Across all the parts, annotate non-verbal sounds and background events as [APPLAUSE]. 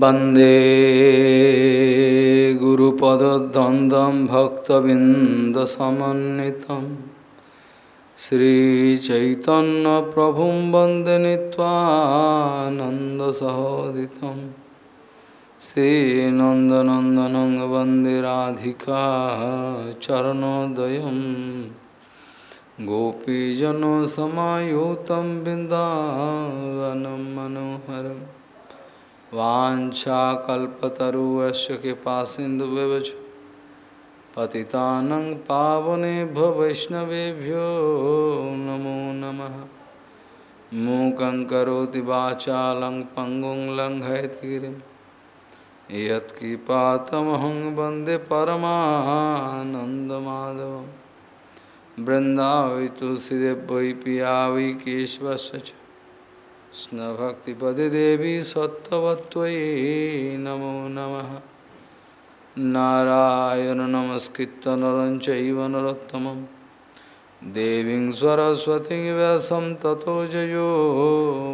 वंदे गुरुपदद्वन्द्वं भक्तबिन्दसमन्वितं श्रीचैतन्यप्रभुं वंदे नीत्वानन्दसहोदितं श्रीनन्दनन्दनं वंदे राधिका चरणोदयं। गोपीजनसमायुतं बिन्दावनं मनोहरम्। वाछाकल्पतरुश्च कृपा सिंधु पतितानं पावनेभ्यो वैष्णवेभ्यो नमो नमः। मूकं करोति वाचालं पङ्गुं लङ्घयतिगिरिं यत्कृपातमहं वंदे परमानन्दमाधवं बृन्दावै तुलसीदेव कृष्णभक्तिपदे देवी सत्त्ववत्त्वयि नमो नमः। नारायण नमस्कृत्य नरं चैव देवीं सरस्वतीं व्यासं ततो जयो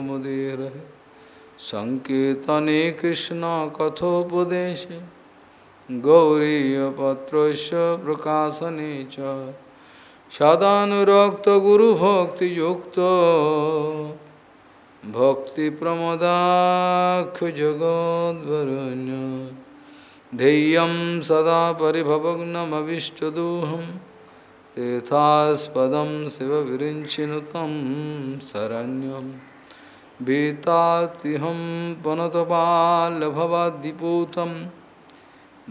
मुदीरहे सङ्कीर्तने कृष्णकथोपदेशे गौरीयपत्रस्य प्रकाशने च। सदानुरक्तगुरुभक्तियुक्तो भक्तिप्रमदाक्षजगोद्वरुण्य ध्येयं सदा परिभवग्नमविष्टदोहं। तेथास्पदं शिवविरिञ्चिनुतं शरण्यं। भीतातिहं पुनतपाल्भवाद्दिपूतं।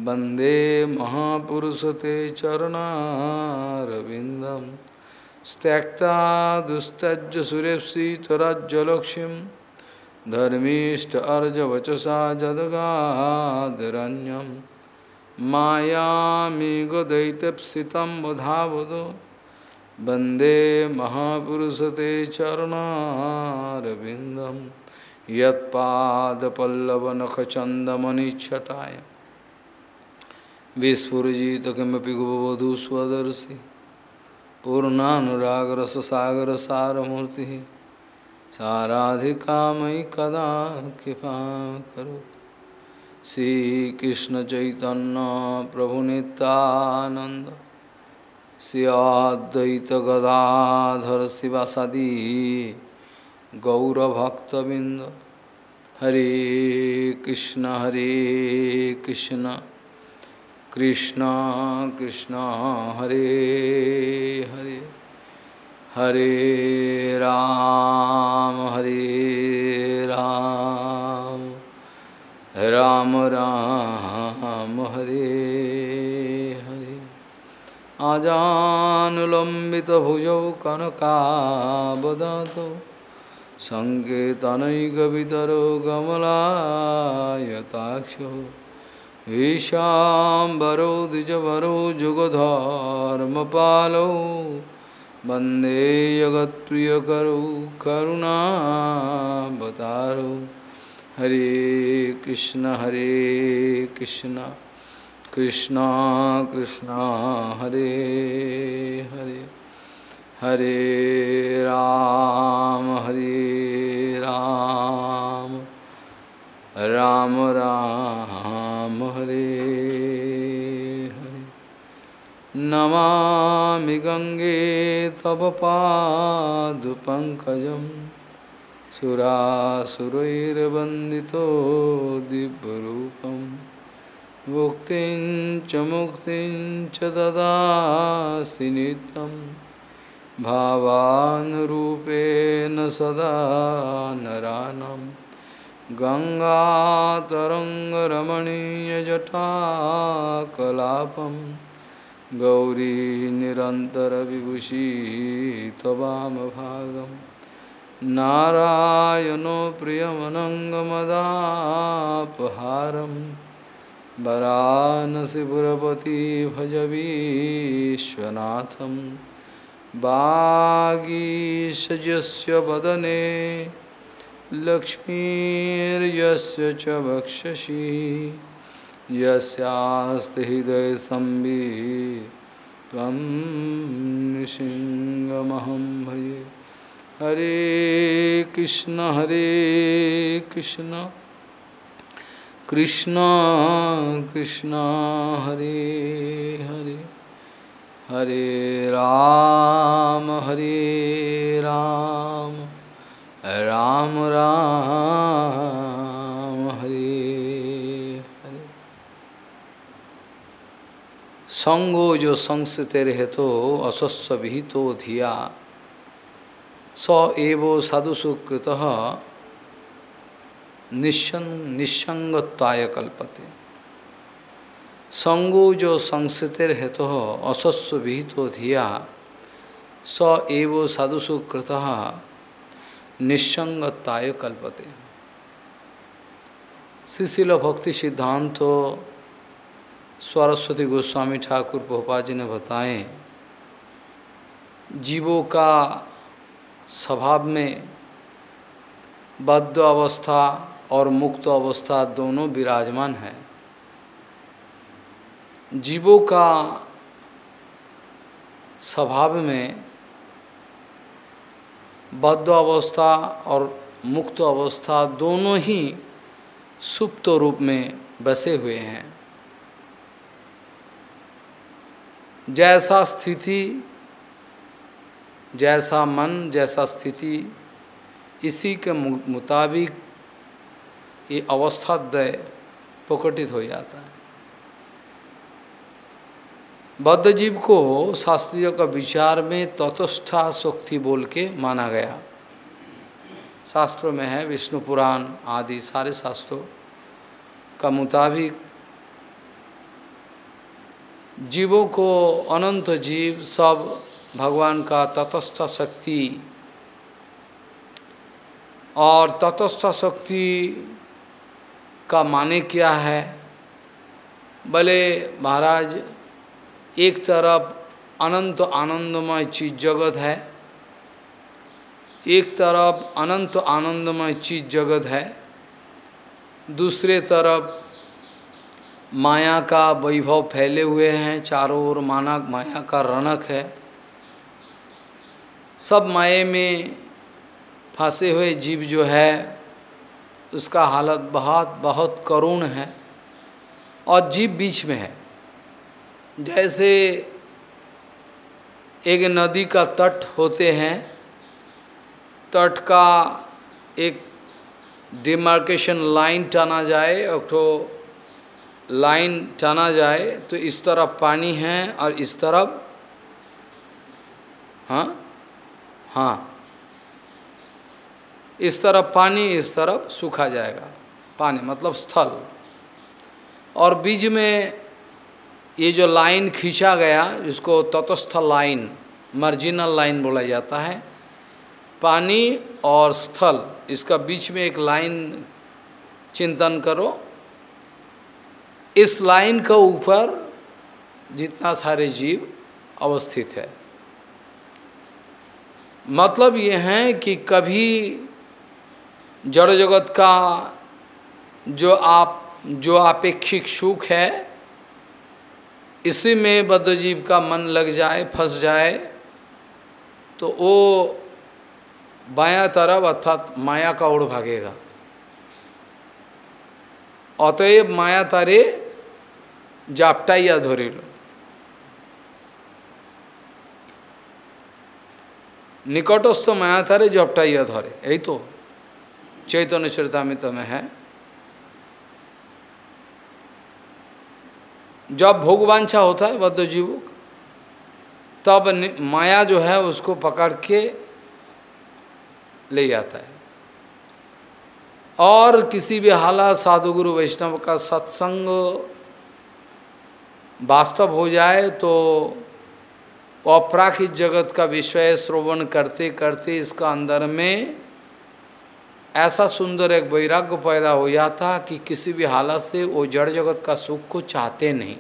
वंदे महापुरुषते चरणारविन्दम्। त्यक्ता दुस्तज सुरेप्सि त्वरज्जलक्ष्मीं धर्मीष्ट अर्जवचसा जदगादरण्यं मायामिगदैतप्सितं वधावदो। वंदे महापुरुषते चरणारविन्दं। यत्पादपल्लवनखचन्दमनिच्छटाय। विस्फुजित किमपि गोवधू स्वदर्शि पूर्णानुरागर सागर सारमूर्ति साराधिका मयि कदा कृपा करो श्रीकृष्ण चैतन्य प्रभु नित्यानंद सियाद्वैत गदाधर शिवासादि गौरभक्तबिंद हरे कृष्ण हरे कृष्ण। कृष्ण कृष्ण हरे हरे हरे राम हरे राम राम राम हरे हरे आजानुलम्बित भुजौ कनकावदतो सङ्केतनैकवितरो कमलायताक्षो ईशाम्बरो द्विजवरो जुगधर्मपालो वंदे जगत्प्रियकरो करुणावतारो। हरे कृष्ण हरे कृष्ण कृष्ण कृष्ण, हरे हरे हरे राम हरे राम। राम राम हरे हरे। नमामि गंगे तव पादपङ्कजं सुरासुरैर्वन्दितो दिव्यरूपं। मुक्तिं च मुक्तिं च ददासि भावानुरूपेण सदा नरानम्। गङ्गातरङ्गरमणीयजटाकलापं गौरी निरन्तरविभूषी त्ववामभागं नारायणो प्रियमनङ्गमदापहारं वरानसिपुरपति भजवीश्वनाथं वागीशजस्य वदने लक्ष्मीर्यस्य च वक्षसि। यस्यास्ति नृसिंहमहं भजे हरे कृष्ण हरे कृष्ण। कृष्ण कृष्ण, हरे हरे। हरे राम हरे राम। राम राम, हरे हरे। संगो जो संस्थित हेतु असस्व विहितो धिया। स एवो साधुसुकृत निसंगत्वाय कल्पते। संगो जो संस्थितिर हेतु असस्व विहितो धिया। स एवो साधुसुकृत निसंगत्वाय कल्पते। श्रीशिल भक्ति सिद्धांत सरस्वती गोस्वामी ठाकुर भोपा जी ने बताएँ, जीवों का स्वभाव में बद्ध अवस्था और मुक्त अवस्था दोनों विराजमान है। जीवों का स्वभाव में बद्ध अवस्था और मुक्त अवस्था दोनों ही सुप्त रूप में बसे हुए हैं। जैसा स्थिति, जैसा मन, जैसा स्थिति, इसी के मुताबिक ये अवस्थाद्वय प्रकटित हो जाता है। बद्ध जीव को शास्त्रियों का विचार में ततस्था शक्ति बोल के माना गया। शास्त्रों में है विष्णु पुराण आदि सारे शास्त्रों का मुताबिक जीवों को अनंत जीव सब भगवान का तटस्थ शक्ति और तटस्थ शक्ति का माने क्या है? भले महाराज एक तरफ़ अनंत आनंदमय चीज़ जगत है, एक तरफ़ अनंत आनंदमय चीज़ जगत है, दूसरे तरफ़ माया का वैभव फैले हुए हैं, चारों ओर माना, माया का रनक है। सब माये में फंसे हुए जीव जो है, उसका हालत बहुत बहुत करुण है और जीव बीच में है। जैसे एक नदी का तट होते हैं, तट का एक डिमार्केशन लाइन टाना जाए और तो लाइन टाना जाए तो इस तरफ़ पानी है और इस तरफ़ हाँ हाँ इस तरफ़ पानी, इस तरफ़ सूखा जाएगा, पानी मतलब स्थल। और बीच में ये जो लाइन खींचा गया इसको तटस्थ लाइन मार्जिनल लाइन बोला जाता है, पानी और स्थल, इसका बीच में एक लाइन चिंतन करो। इस लाइन का ऊपर जितना सारे जीव अवस्थित है। मतलब ये है कि कभी जड़ जगत का जो आप, जो अपेक्षिक सुख है इसी में बद्धजीव का मन लग जाए, फंस जाए तो वो बायां तरफ़ अर्थात माया का ओर भागेगा। अतएव माया तारे जापटाइया धरिल निकटस्थ माया तारे जपटाइया धरे, यही तो चैतन्य चरितमित में है। जब भोगवांछा होता है बद्ध जीवों तब माया जो है उसको पकड़ के ले जाता है। और किसी भी हालात साधु गुरु वैष्णव का सत्संग वास्तव हो जाए तो अपराखित जगत का विषय श्रवण करते करते इसका अंदर में ऐसा सुंदर एक वैराग्य पैदा हो जाता कि किसी भी हालत से वो जड़ जगत का सुख को चाहते नहीं।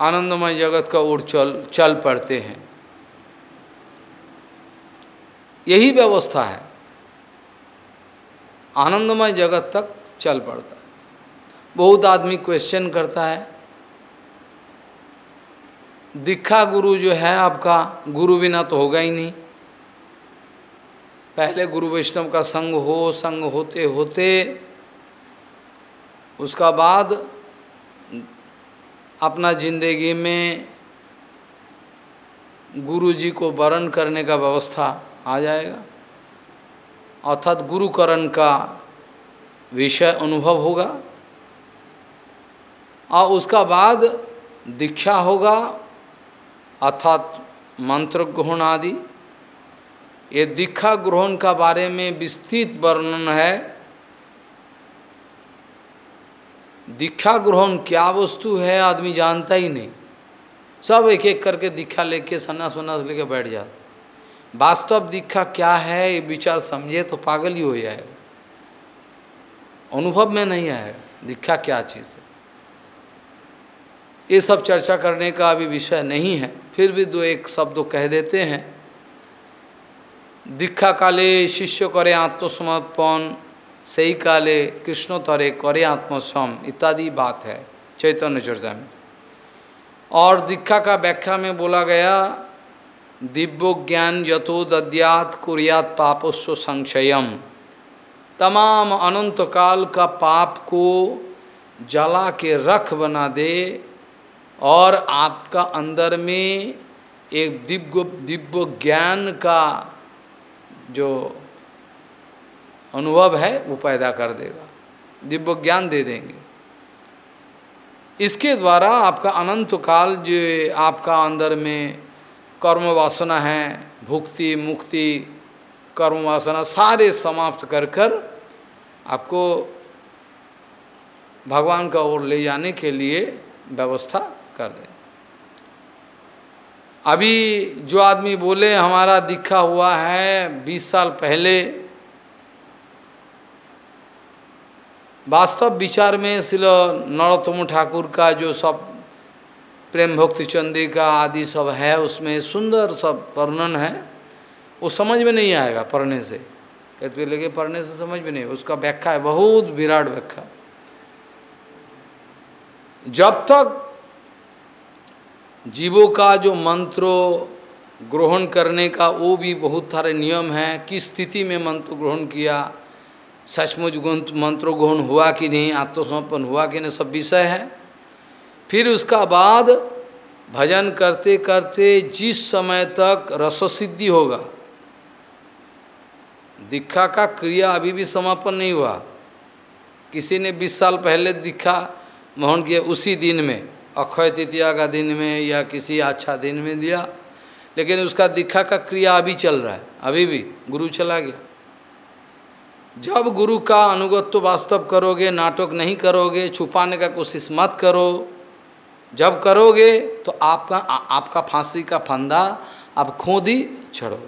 आनंदमय जगत का ओर चल चल पड़ते हैं। यही व्यवस्था है। आनंदमय जगत तक चल पड़ता है। बहुत आदमी क्वेश्चन करता है। दीक्षा गुरु जो है आपका गुरु बिना तो होगा ही नहीं। पहले गुरु वैष्णव का संग हो, संग होते होते, उसका बाद अपना ज़िंदगी में गुरु जी को वरण करने का व्यवस्था आ जाएगा। अर्थात गुरुकरण का विषय अनुभव होगा और उसका बाद दीक्षा होगा, अर्थात मंत्र ग्रहण आदि। ये दीक्षा ग्रहण का बारे में विस्तृत वर्णन है। दीक्षा ग्रहण क्या वस्तु है आदमी जानता ही नहीं। सब एक एक करके दीक्षा लेके सन्यास वन्यास लेके बैठ जाते वास्तव दीक्षा क्या है, ये विचार समझे तो पागल ही हो जाएगा। अनुभव में नहीं आएगा दीक्षा क्या चीज़ है। ये सब चर्चा करने का अभी विषय नहीं है, फिर भी दो एक शब्द कह देते हैं। काले शिष्य करे आत्मसमर्पण सही काले कृष्ण तरे करे आत्मसम इत्यादि बात है चैतन्य चर्चा में और दीक्षा का व्याख्या में बोला गया दिव्य ज्ञान यथो दद्यात कुरियात पापोस्व संशयम तमाम अनंत काल का पाप को जला के रख बना दे और आपका अंदर में एक दिव्य दिव्य ज्ञान का जो अनुभव है, वो पैदा कर देगा। दिव्य ज्ञान दे देंगे। इसके द्वारा आपका अनंत काल जो आपका अंदर में कर्म वासना है, भुक्ति, मुक्ति, कर्म वासना सारे समाप्त कर कर आपको भगवान का ओर ले जाने के लिए व्यवस्था कर दे। अभी जो आदमी बोले, हमारा दिखा हुआ है बीस साल पहले। वास्तव विचार में शिल नरोत्तम ठाकुर का जो सब प्रेम भक्ति चंदिका आदि सब है, उसमें सुंदर सब वर्णन है, वो समझ में नहीं आएगा पढ़ने से। कहते लगे, पढ़ने से समझ में नहीं, उसका व्याख्या है, बहुत विराट व्याख्या। जब तक जीवों का जो मंत्रों ग्रहण करने का, वो भी बहुत सारे नियम हैं। किस स्थिति में मंत्र ग्रहण किया, सचमुच मंत्र ग्रहण हुआ कि नहीं, आत्मसमर्पण हुआ कि नहीं, सब विषय है। फिर उसका बाद भजन करते करते जिस समय तक रससिद्धि होगा, दीक्षा का क्रिया अभी भी समापन नहीं हुआ। किसी ने 20 साल पहले दीक्षा मोहन किया, उसी दिन में। अक्षय तृतीया का दिन में या किसी अच्छा दिन में दिया लेकिन उसका दीक्षा का क्रिया अभी चल रहा है अभी भी गुरु चला गया। जब गुरु का अनुगत्व वास्तव करोगे नाटक नहीं करोगे छुपाने का कोशिश मत करो जब करोगे तो आपका आ, आपका फांसी का फंदा आप खोद ही छड़ो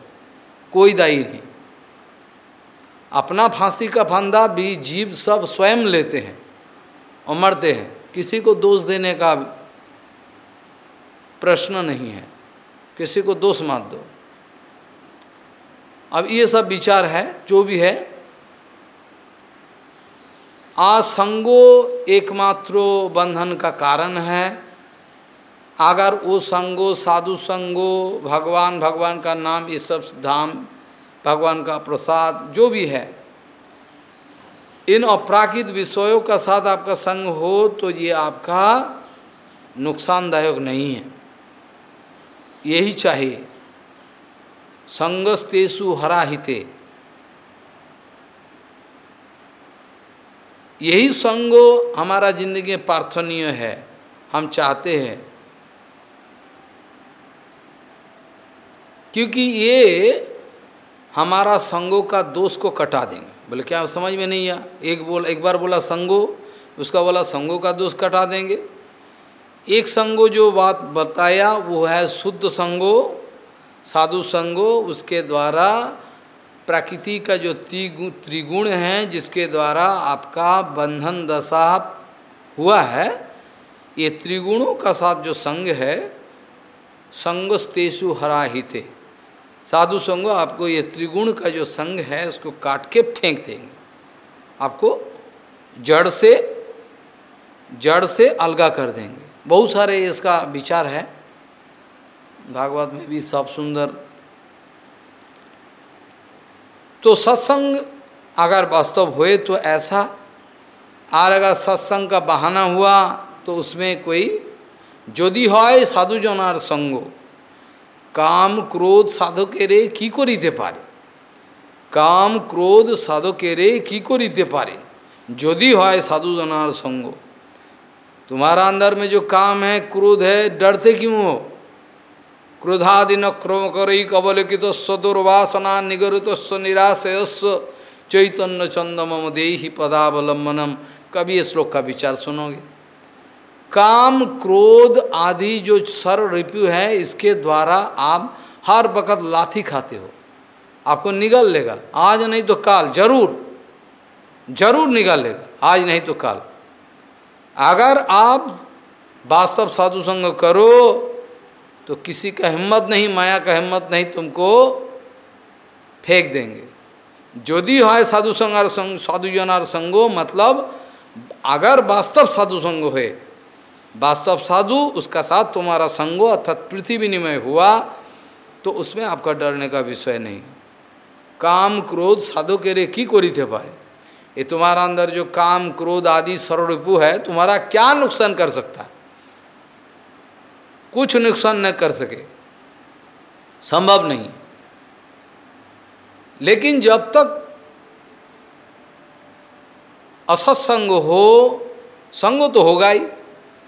कोई दाई नहीं। अपना फांसी का फंदा भी जीव सब स्वयं लेते हैं और मरते हैं किसी को दोष देने का प्रश्न नहीं है। किसी को दोष मत दो। अब ये सब विचार है, जो भी है। असंगो एकमात्र बंधन का कारण है। अगर वो संगो, साधु संगो, भगवान भगवान का नाम, ये सब धाम, भगवान का प्रसाद, जो भी है। इन अपराकित विषयों का साथ आपका संग हो तो ये आपका नुकसानदायक नहीं है। यही चाहिए संगस्तेसु हराहिते। यही संगो हमारा ज़िंदगी में प्रार्थनीय है। हम चाहते हैं। क्योंकि ये हमारा संगो का दोष को कटा देंगे। बोले, क्या समझ में नहीं आया? एक बोल, एक बार बोला संगो, उसका बोला संगो का दोष कटा देंगे। एक संगो जो बात बताया, वो है शुद्ध संगो, साधु संगो, उसके द्वारा प्रकृति का जो त्रिगुण त्रिगुण है, जिसके द्वारा आपका बंधन दशा हुआ है, ये त्रिगुणों का साथ जो संग है, संगस्तेषु हराहिते। साधु संगो आपको ये त्रिगुण का जो संग है, उसको काट के फेंक देंगे। आपको जड़ से जड़ से अलगा कर देंगे। बहुत सारे इसका विचार है भागवत में भी सब सुंदर तो सत्संग अगर वास्तव हुए तो ऐसा और अगर सत्संग का बहाना हुआ तो उसमें कोई যদি হয় সাধুজনার সঙ্গ কাম ক্রোধ সাধকেরে কি করিতে পারে কাম ক্রোধ সাধকেরে কি করিতে পারে যদি হয় साधुजनार संग तुम्हारा अंदर में जो काम है, क्रोध है, डरते क्यों हो? क्रोधादि न क्रोम करई कबलिकित दुर्वासना निगरित निराशयस्व चैतन्य चंदम दे पदावलंबनम कभी इस श्लोक का विचार सुनोगे? काम, क्रोध आदि जो सर रिपु है, इसके द्वारा आप हर वक़्त लाथी खाते हो। आपको निगल लेगा। आज नहीं तो काल, ज़रूर। ज़रूर निगल लेगा। आज नहीं तो काल। अगर आप वास्तव साधु संग करो तो किसी का हिम्मत नहीं, माया का हिम्मत नहीं, तुमको फेंक देंगे। यदि है साधु संगार संग साधु जनार संगो मतलब अगर वास्तव साधु संग है, वास्तव साधु, उसका साथ तुम्हारा संगो अर्थात पृथ्वी विनिमय हुआ तो उसमें आपका डरने का विषय नहीं। काम क्रोध साधु के रे की कोरी थे पारे ये तुम्हारा अंदर जो काम, क्रोध आदि सर्वरूपु है, तुम्हारा क्या नुकसान कर सकता? कुछ नुकसान न कर सके। संभव नहीं। लेकिन जब तक असत्संग हो, संग तो होगा ही।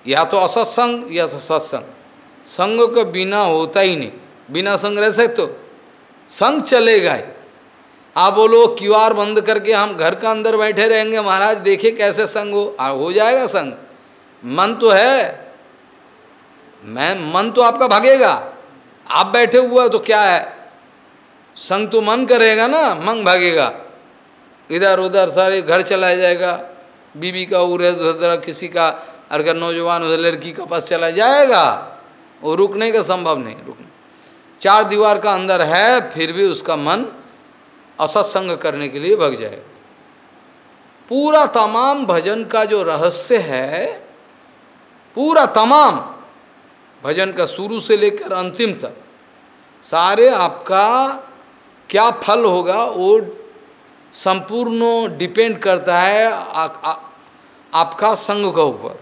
या तो असत्संग या सत्संग। संग के बिना होता ही नहीं। बिना संग रह सकते तो संग चलेगा ही। आप बोलो क्यू आर बंद करके हम घर का अंदर बैठे रहेंगे महाराज देखे कैसे संग हो। आ, हो जाएगा संग। मन तो है। मैं मन तो आपका भागेगा। आप बैठे हुआ तो क्या है? संग तो मन करेगा ना मन भागेगा। इधर उधर सारे घर चला जाएगा। बीबी का उधर किसी का अगर नौजवान उधर लड़की का पास चला जाएगा वो रुकने का संभव नहीं रुकने। चार दीवार का अंदर है फिर भी उसका मन असत्संग करने के लिए भग जाएगा पूरा तमाम भजन का जो रहस्य है पूरा तमाम भजन का शुरू से लेकर अंतिम तक सारे आपका क्या फल होगा वो संपूर्ण डिपेंड करता है आ, आ, आपका संग का ऊपर।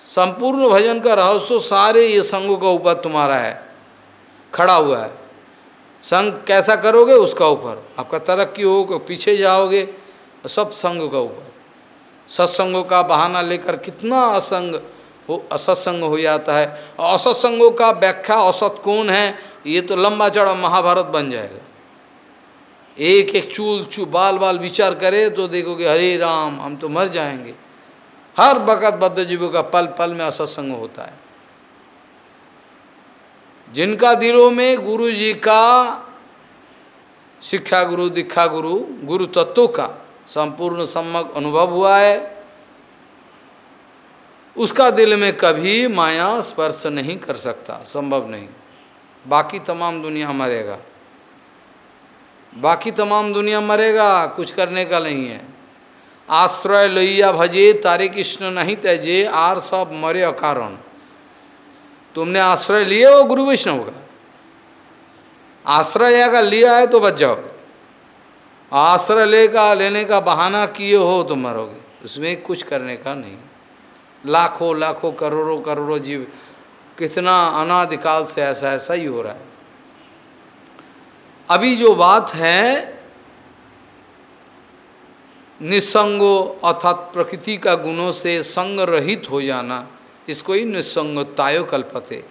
संपूर्ण भजन का रहस्य सारे ये संग का ऊपर तुम्हारा है खड़ा हुआ है। संग कैसा करोगे उसका ऊपर। आपका तरक्की हो पीछे जाओगे, सब संग का ऊपर। सत्संगों का बहाना लेकर कितना असंग हो, असत्संग हो जाता है। और असत्संगों का व्याख्या असत कौन है, ये तो लंबा चौड़ा महाभारत बन जाएगा। एक एक चूल, चू बाल बाल विचार करे तो देखोगे, हरे राम, हम तो मर जाएँगे। हर वक़्त बद्धजीवों का पल पल में असत्संग होता है। जिनका दिलों में गुरु जी का शिक्षा गुरु, दीक्षा गुरु गुरु तत्व का संपूर्ण सम्मक अनुभव हुआ है, उसका दिल में कभी माया स्पर्श नहीं कर सकता, संभव नहीं। बाकी तमाम दुनिया मरेगा। बाकी तमाम दुनिया मरेगा, कुछ करने का नहीं है। आश्रय लोहिया भजे, तारे कृष्ण नहीं तजे, आर सब मरे अकारण। तुमने आश्रय लिए हो गुरु वैष्णव का? आश्रय अगर लिया है तो बच जाओगे आश्रय लेकर लेने का बहाना किए हो तो मरोगे। उसमें कुछ करने का नहीं। लाखों लाखों, करोड़ों करोड़ों जीव, कितना अनादिकाल से ऐसा ऐसा ही हो रहा है। अभी जो बात है, निसंगो अर्थात प्रकृति का गुणों से संग रहित हो जाना इसको ही निसंगतायो कल्पते।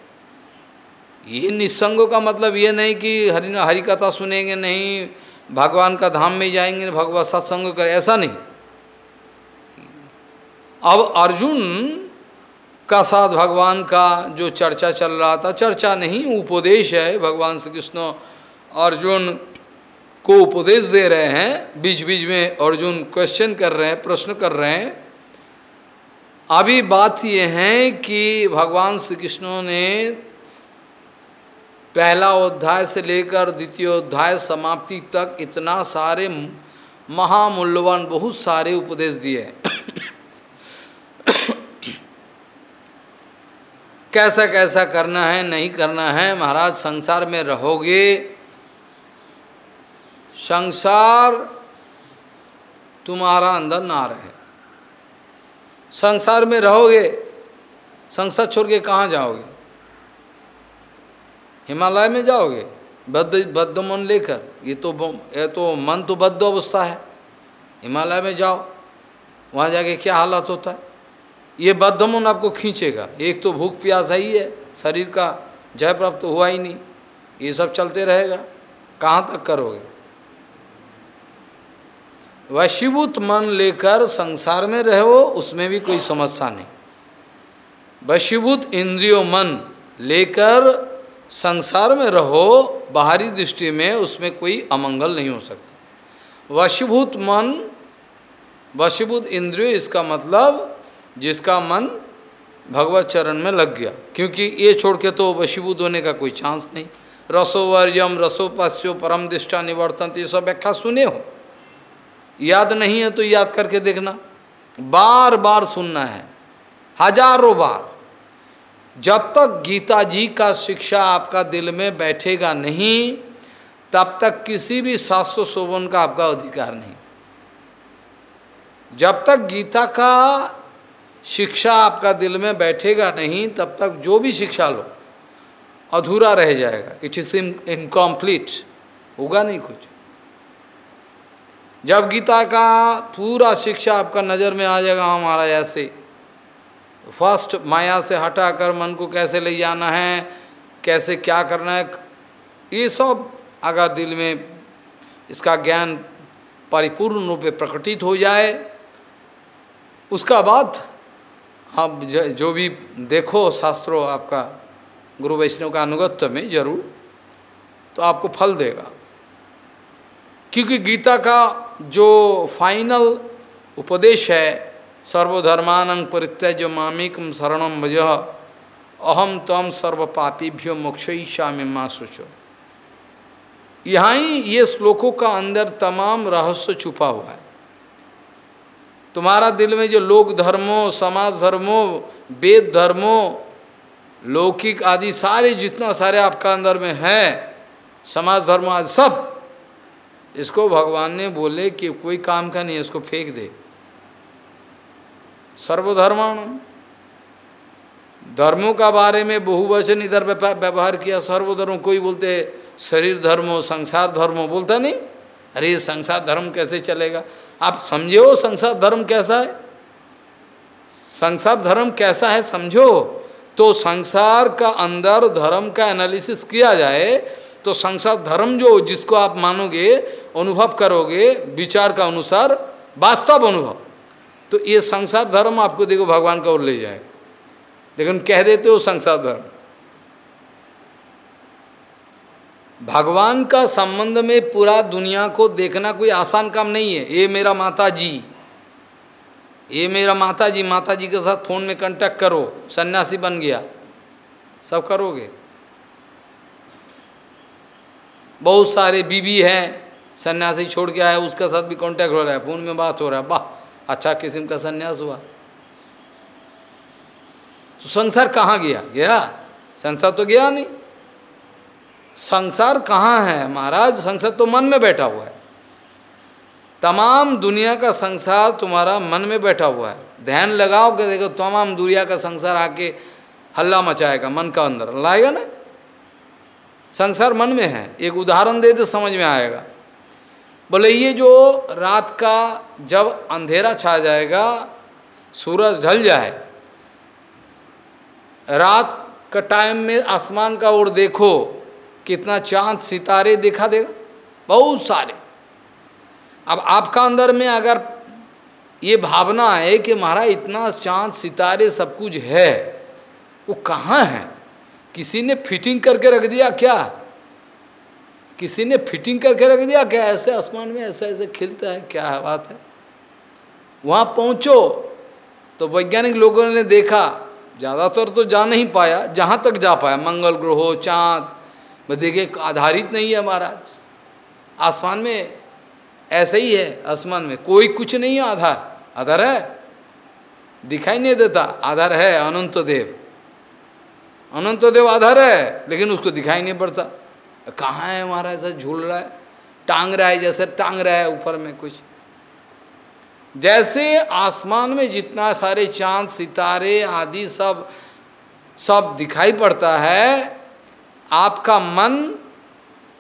ये निसंगों का मतलब ये नहीं कि हरि हरि कथा सुनेंगे नहीं, भगवान का धाम में जाएँगे, भगवान सत्संग कर, ऐसा नहीं। अब अर्जुन का साथ भगवान का जो चर्चा चल रहा था, चर्चा नहीं, उपदेश है, भगवान श्री कृष्ण अर्जुन को उपदेश दे रहे हैं बीच बीच में अर्जुन क्वेश्चन कर रहे हैं, प्रश्न कर रहे हैं। अभी बात ये है कि भगवान श्री कृष्ण ने पहला अध्याय से लेकर द्वितीय अध्याय समाप्ति तक इतना सारे महामूल्यवान, बहुत सारे उपदेश दिए। कैसा कैसा करना है, नहीं करना है, महाराज संसार में रहोगे। संसार तुम्हारा अंदर ना रहे। संसार में रहोगे, संसार छोड़ के कहाँ जाओगे? हिमालय में जाओगे? बद्ध बद्ध मन लेकर। ये तो ये तो मन तो बद्ध अवस्था है। हिमालय में जाओ, वहाँ जाके क्या हालत होता है? ये बद्ध मन आपको खींचेगा। एक तो भूख प्यास है ही है, शरीर का जय प्राप्त हुआ ही नहीं। ये सब चलते रहेगा। कहाँ तक करोगे? वशीभूत मन लेकर संसार में रहो, उसमें भी कोई समस्या नहीं। वशीभूत इंद्रियो मन लेकर संसार में रहो, बाहरी दृष्टि में उसमें कोई अमंगल नहीं हो सकता। वशीभूत मन, वशीभूत इंद्रिय, इसका मतलब जिसका मन भगवत चरण में लग गया, क्योंकि ये छोड़ के तो वशीभूत होने का कोई चांस नहीं। रसोवर्यम, रसोपस्यो, परम दिष्टा निवर्तन ये सब व्याख्या सुने हो। याद नहीं है तो याद करके देखना। बार बार सुनना है। हज़ारों बार। जब तक गीता जी का शिक्षा आपका दिल में बैठेगा नहीं, तब तक किसी भी शास्त्र शोभन का आपका अधिकार नहीं। जब तक गीता का शिक्षा आपका दिल में बैठेगा नहीं, तब तक जो भी शिक्षा लो, अधूरा रह जाएगा। इट इज़ इनकम्प्लीट होगा नहीं कुछ। जब गीता का पूरा शिक्षा आपका नज़र में आ जाएगा हमारा ऐसे। फ़र्स्ट माया से हटाकर मन को कैसे ले जाना है, कैसे क्या करना है, ये सब अगर दिल में इसका ज्ञान परिपूर्ण रूप प्रकटित हो जाए, उसका बाद आप जो भी देखो शास्त्रों आपका, गुरु वैष्णव का अनुगत्य में ज़रूर तो आपको फल देगा। क्योंकि गीता का जो फाइनल उपदेश है, सर्वधर्मान परित्यज मामिकम शरणम भज। अहम तम सर्व पापीभ्यो मोक्षयिषा में माँ सोचो यहाँ ही ये श्लोकों का अंदर तमाम रहस्य छुपा हुआ है। तुम्हारा दिल में जो लोक धर्मों, समाज धर्मों, वेद धर्मों, लौकिक आदि सारे जितना सारे आपका अंदर में है, समाज धर्म आदि सब इसको भगवान ने बोले कि कोई काम का नहीं, इसको फेंक दे। सर्वधर्मान धर्मों का बारे में बहुवचन इधर व्यवहार किया, सर्वधर्म, कोई बोलते शरीर धर्मो, संसार धर्मो, बोलता नहीं? अरे, संसार धर्म कैसे चलेगा? आप समझे संसार धर्म कैसा है। संसार धर्म कैसा है, समझो। तो संसार का अंदर धर्म का एनालिसिस किया जाए तो संसार धर्म जो जिसको आप मानोगे, अनुभव करोगे, विचार का अनुसार, वास्तव अनुभव तो ये संसार धर्म आपको देखो भगवान का ओर ले जाए। लेकिन कह देते हो संसार धर्म। भगवान का संबंध में पूरा दुनिया को देखना कोई आसान काम नहीं है। ये मेरा माता जी ये मेरा माता जी माता जी के साथ फ़ोन में कांटेक्ट करो, सन्यासी बन गया। सब करोगे। बहुत सारे बीबी हैं, सन्यासी छोड़ के आया, उसके साथ भी कांटेक्ट हो रहा है फ़ोन में बात हो रहा है, वाह अच्छा किस्म का सन्यास हुआ। तो संसार कहाँ गया? गया? संसार तो गया नहीं। संसार कहाँ है महाराज? संसार तो मन में बैठा हुआ है। तमाम दुनिया का संसार तुम्हारा मन में बैठा हुआ है। ध्यान लगाओ कि देखो तमाम दुनिया का संसार आके हल्ला मचाएगा, मन का अंदर। लाएगा ना? संसार मन में है, एक उदाहरण दे तो समझ में आएगा। बोले, ये जो रात का जब अंधेरा छा जाएगा, सूरज ढल जाए, रात का टाइम में आसमान का ओर देखो, कितना चाँद सितारे दिखा देगा, बहुत सारे। अब आपका अंदर में अगर ये भावना है कि महाराज, इतना चाँद सितारे सब कुछ है, वो कहाँ है? किसी ने फिटिंग करके रख दिया क्या? किसी ने फिटिंग करके रख दिया क्या? ऐसे आसमान में ऐसे ऐसे खिलता है, क्या है बात है? वहाँ पहुँचो तो वैज्ञानिक लोगों ने देखा, ज़्यादातर तो जा नहीं पाया, जहाँ तक जा पाया, मंगल ग्रहो, चाँद देखिए आधारित नहीं है महाराज। आसमान में ऐसे ही है, आसमान में कोई कुछ नहीं है, आधार। आधार है? दिखाई नहीं देता, आधार है, अनंत देव। अनंत देव आधार है, लेकिन उसको दिखाई नहीं पड़ता। कहाँ है महाराज, ऐसा झूल रहा है? टांग रहा है जैसे टांग रहा है ऊपर में कुछ। जैसे आसमान में जितना सारे चाँद, सितारे आदि सब सब दिखाई पड़ता है, आपका मन,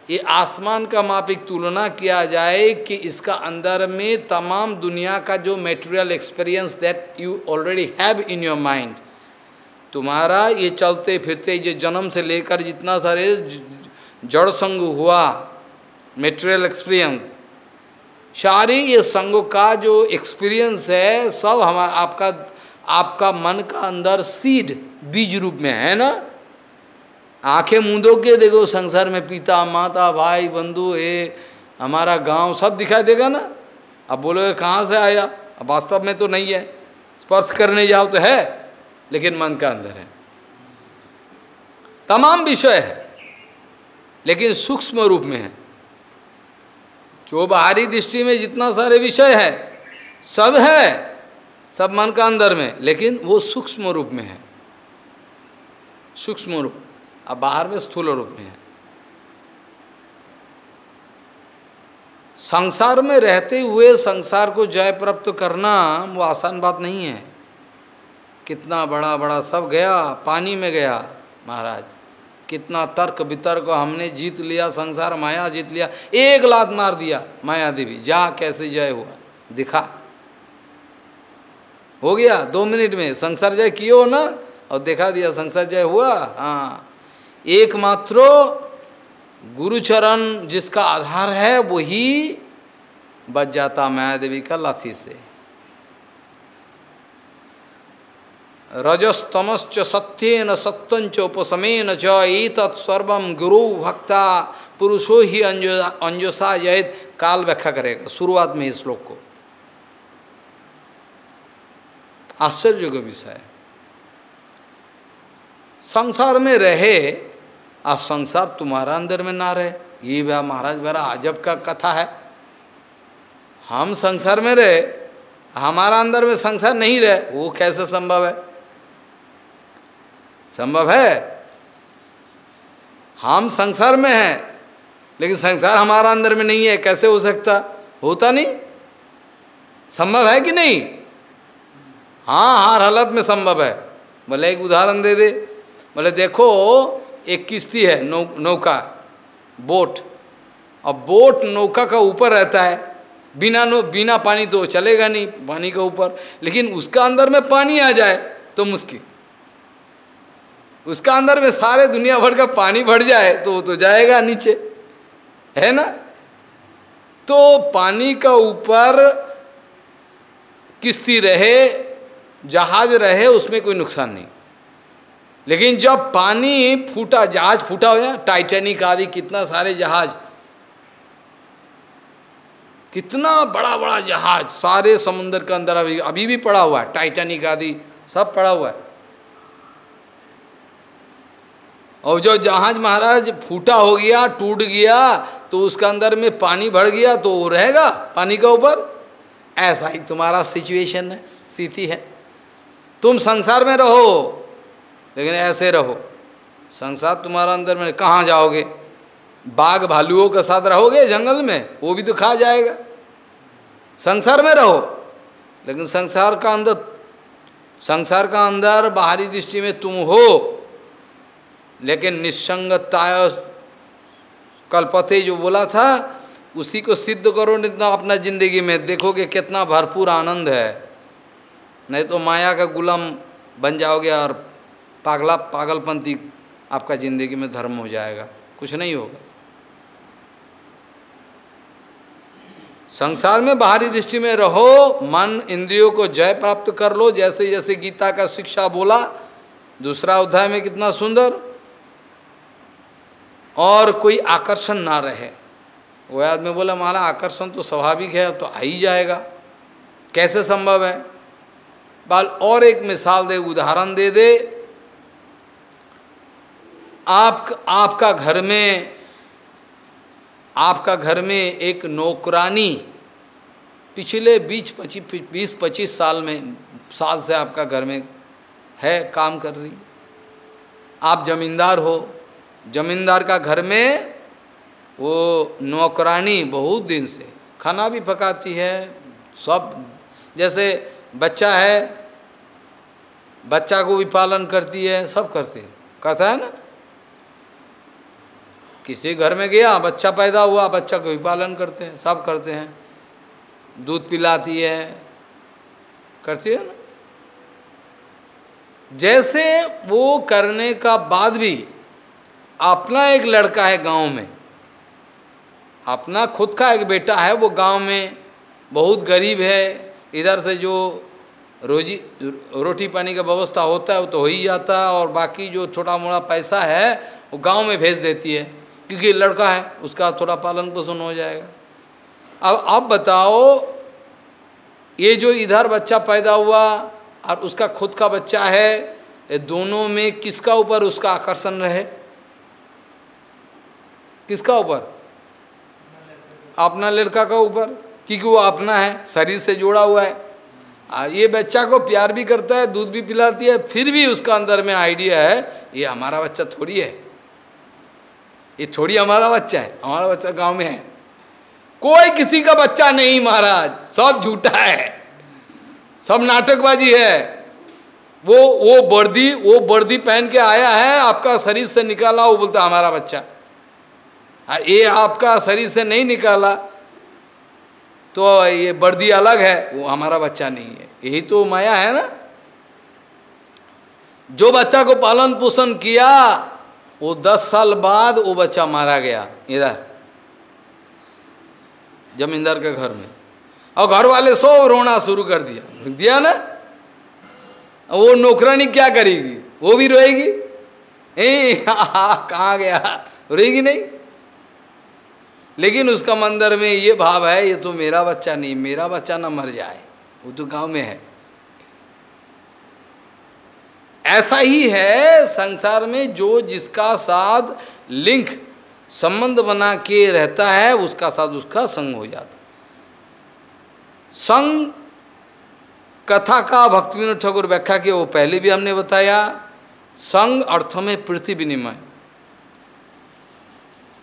ये आसमान का मापिक तुलना किया जाए कि इसका अंदर में तमाम दुनिया का जो material experience that you already have in your mind तुम्हारा ये चलते फिरते ये जन्म से लेकर जितना सारे जड़ संग हुआ मेटेरियल एक्सपीरियंस सारी ये संग का जो एक्सपीरियंस है, सब हम, आपका आपका मन का अंदर सीड बीज रूप में है ना? आँखें मूंदो के देखो, संसार में पिता, माता, भाई, बंधु, ये हमारा गाँव सब दिखाई देगा ना? अब बोलोगे, कहाँ से आया? अब वास्तव में तो नहीं है। स्पर्श करने जाओ तो है। लेकिन मन का अंदर है। तमाम विषय है, लेकिन सूक्ष्म रूप में है। जो बाहरी दृष्टि में जितना सारे विषय है, सब है, सब मन का अंदर में, लेकिन वो सूक्ष्म रूप में है। सूक्ष्म रूप, अब बाहर में स्थूल रूप में है। संसार में रहते हुए संसार को जय प्राप्त करना वो आसान बात नहीं है। कितना बड़ा बड़ा सब गया, पानी में गया, महाराज। कितना तर्क वितर्क हमने जीत लिया, संसार माया जीत लिया, एक लात मार दिया, माया देवी, जा कैसे जय हुआ, दिखा। हो गया दो मिनट में, संसार जय किए ना, और देखा दिया संसार जय हुआ हाँ। एकमात्र गुरुचरण जिसका आधार है, वही बच जाता माया देवी का लाथी से। रजस्तमश्च सत्यन सत्यंच उपशमेन च एतत्सर्व गुरु, भक्ता, पुरुषो ही अंजसा जयत। काल व्याख्या करेगा। शुरुआत में इस श्लोक को। आश्चर्य का विषय। संसार में रहे, आज संसार तुम्हारा अंदर में ना रहे। ये बा महाराज बड़ा अजब का कथा है। हम संसार में रहे, हमारा अंदर में संसार नहीं रहे, वो कैसे संभव है? संभव है। हम संसार में हैं, लेकिन संसार हमारा अंदर में नहीं है, कैसे हो सकता? होता नहीं। संभव है कि नहीं? हाँ हर हालत में संभव है। बोले एक उदाहरण दे दे। बोले देखो, एक किश्ती है, नौ, नौका, बोट। और बोट नौका का ऊपर रहता है। बिना नो, बिना पानी तो चलेगा नहीं, पानी के ऊपर। लेकिन उसका अंदर में पानी आ जाए तो मुश्किल। उसका अंदर में सारे दुनिया भर का पानी भर जाए तो वो तो जाएगा नीचे। है ना? तो पानी का ऊपर किश्ती रहे, जहाज़ रहे, उसमें कोई नुकसान नहीं। लेकिन जब पानी फूटा, जहाज़ फूटा हो जाए टाइटेनिक आदि, कितना सारे जहाज़, कितना बड़ा बड़ा जहाज़, सारे समुद्र के अंदर अभी अभी भी पड़ा हुआ है, टाइटेनिक आदि, सब पड़ा हुआ है। और जो जहाज़ महाराज फूटा हो गया, टूट गया तो उसके अंदर में पानी भर गया तो वो रहेगा पानी के ऊपर? ऐसा ही तुम्हारा सिचुएशन है, स्थिति है। तुम संसार में रहो, लेकिन ऐसे रहो। संसार तुम्हारा अंदर में कहाँ जाओगे? बाघ भालुओं के साथ रहोगे जंगल में? वो भी तो खा जाएगा। संसार में रहो, लेकिन संसार का अंदर, संसार का अंदर बाहरी दृष्टि में तुम हो। लेकिन निस्संगताय कलपते जो बोला था, उसी को सिद्ध करो इतना अपना ज़िंदगी में देखोगे कितना भरपूर आनंद है। नहीं तो माया का गुलाम बन जाओगे और पागला, पागलपंथी आपका ज़िंदगी में धर्म हो जाएगा। कुछ नहीं होगा। संसार में बाहरी दृष्टि में रहो, मन इंद्रियों को जय प्राप्त कर लो जैसे जैसे गीता का शिक्षा बोला, दूसरा अध्याय में कितना सुंदर और कोई आकर्षण ना रहे। वो आदमी बोला, माला, आकर्षण तो स्वाभाविक है तो आ ही जाएगा। कैसे संभव है? बाल, और एक मिसाल दे, उदाहरण दे दे। आप, आपका घर में, आपका घर में एक नौकरानी पिछले बीस पच्चीस बीस पच्चीस साल में, साल से आपका घर में है, काम कर रही। आप जमींदार हो जमींदार का घर में वो नौकरानी बहुत दिन से खाना भी पकाती है, सब जैसे बच्चा है, बच्चा को भी पालन करती है, सब करते करता है ना? किसी घर में गया, बच्चा पैदा हुआ, बच्चा को भी पालन करते हैं, सब करते हैं। दूध पिलाती है, करती है ना? जैसे वो करने का बाद भी अपना एक लड़का है गाँव में, अपना खुद का एक बेटा है, वो गाँव में बहुत गरीब है, इधर से जो रोजी, रोटी पानी का व्यवस्था होता है वो तो हो ही जाता है, और बाकी जो छोटा मोटा पैसा है, वो गाँव में भेज देती है, क्योंकि लड़का है, उसका थोड़ा पालन पोषण हो जाएगा। अब अब बताओ, ये जो इधर बच्चा पैदा हुआ और उसका खुद का बच्चा है, ये दोनों में किसका ऊपर उसका आकर्षण रहे? किसका ऊपर? अपना लड़का का ऊपर क्योंकि वो अपना है शरीर से जुड़ा हुआ है। आ, ये बच्चा को प्यार भी करता है दूध भी पिलाती है फिर भी उसका अंदर में आइडिया है ये हमारा बच्चा थोड़ी है। ये थोड़ी हमारा बच्चा है हमारा बच्चा गाँव में है। कोई किसी का बच्चा नहीं महाराज सब झूठा है सब नाटकबाजी है। वो वो वर्दी वो वर्दी पहन के आया है आपका शरीर से निकाला वो बोलता हमारा बच्चा। और ये आपका शरीर से नहीं निकाला तो ये वर्दी अलग है, वो हमारा बच्चा नहीं है। यही तो माया है ना? जो बच्चा को पालन पोषण किया, वो दस साल बाद वो बच्चा मारा गया, इधर, जमींदार के घर में। और घर वाले सो रोना शुरू कर दिया। दिया ना? वो नौकरानी क्या करेगी? वो भी रोएगी? ए, [LAUGHS] कहाँ गया? रोएगी नहीं? लेकिन उसका मंदिर में ये भाव है, ये तो मेरा बच्चा नहीं, मेरा बच्चा ना मर जाए। वो तो गाँव में है। ऐसा ही है संसार में जो जिसका साथ लिंक संबंध बना के रहता है, उसका साथ उसका संग हो जाता संग कथा का भक्ति विनोद ठाकुर व्याख्या किया वो पहले भी हमने बताया, संग अर्थ में पृथ्वी विनिमय।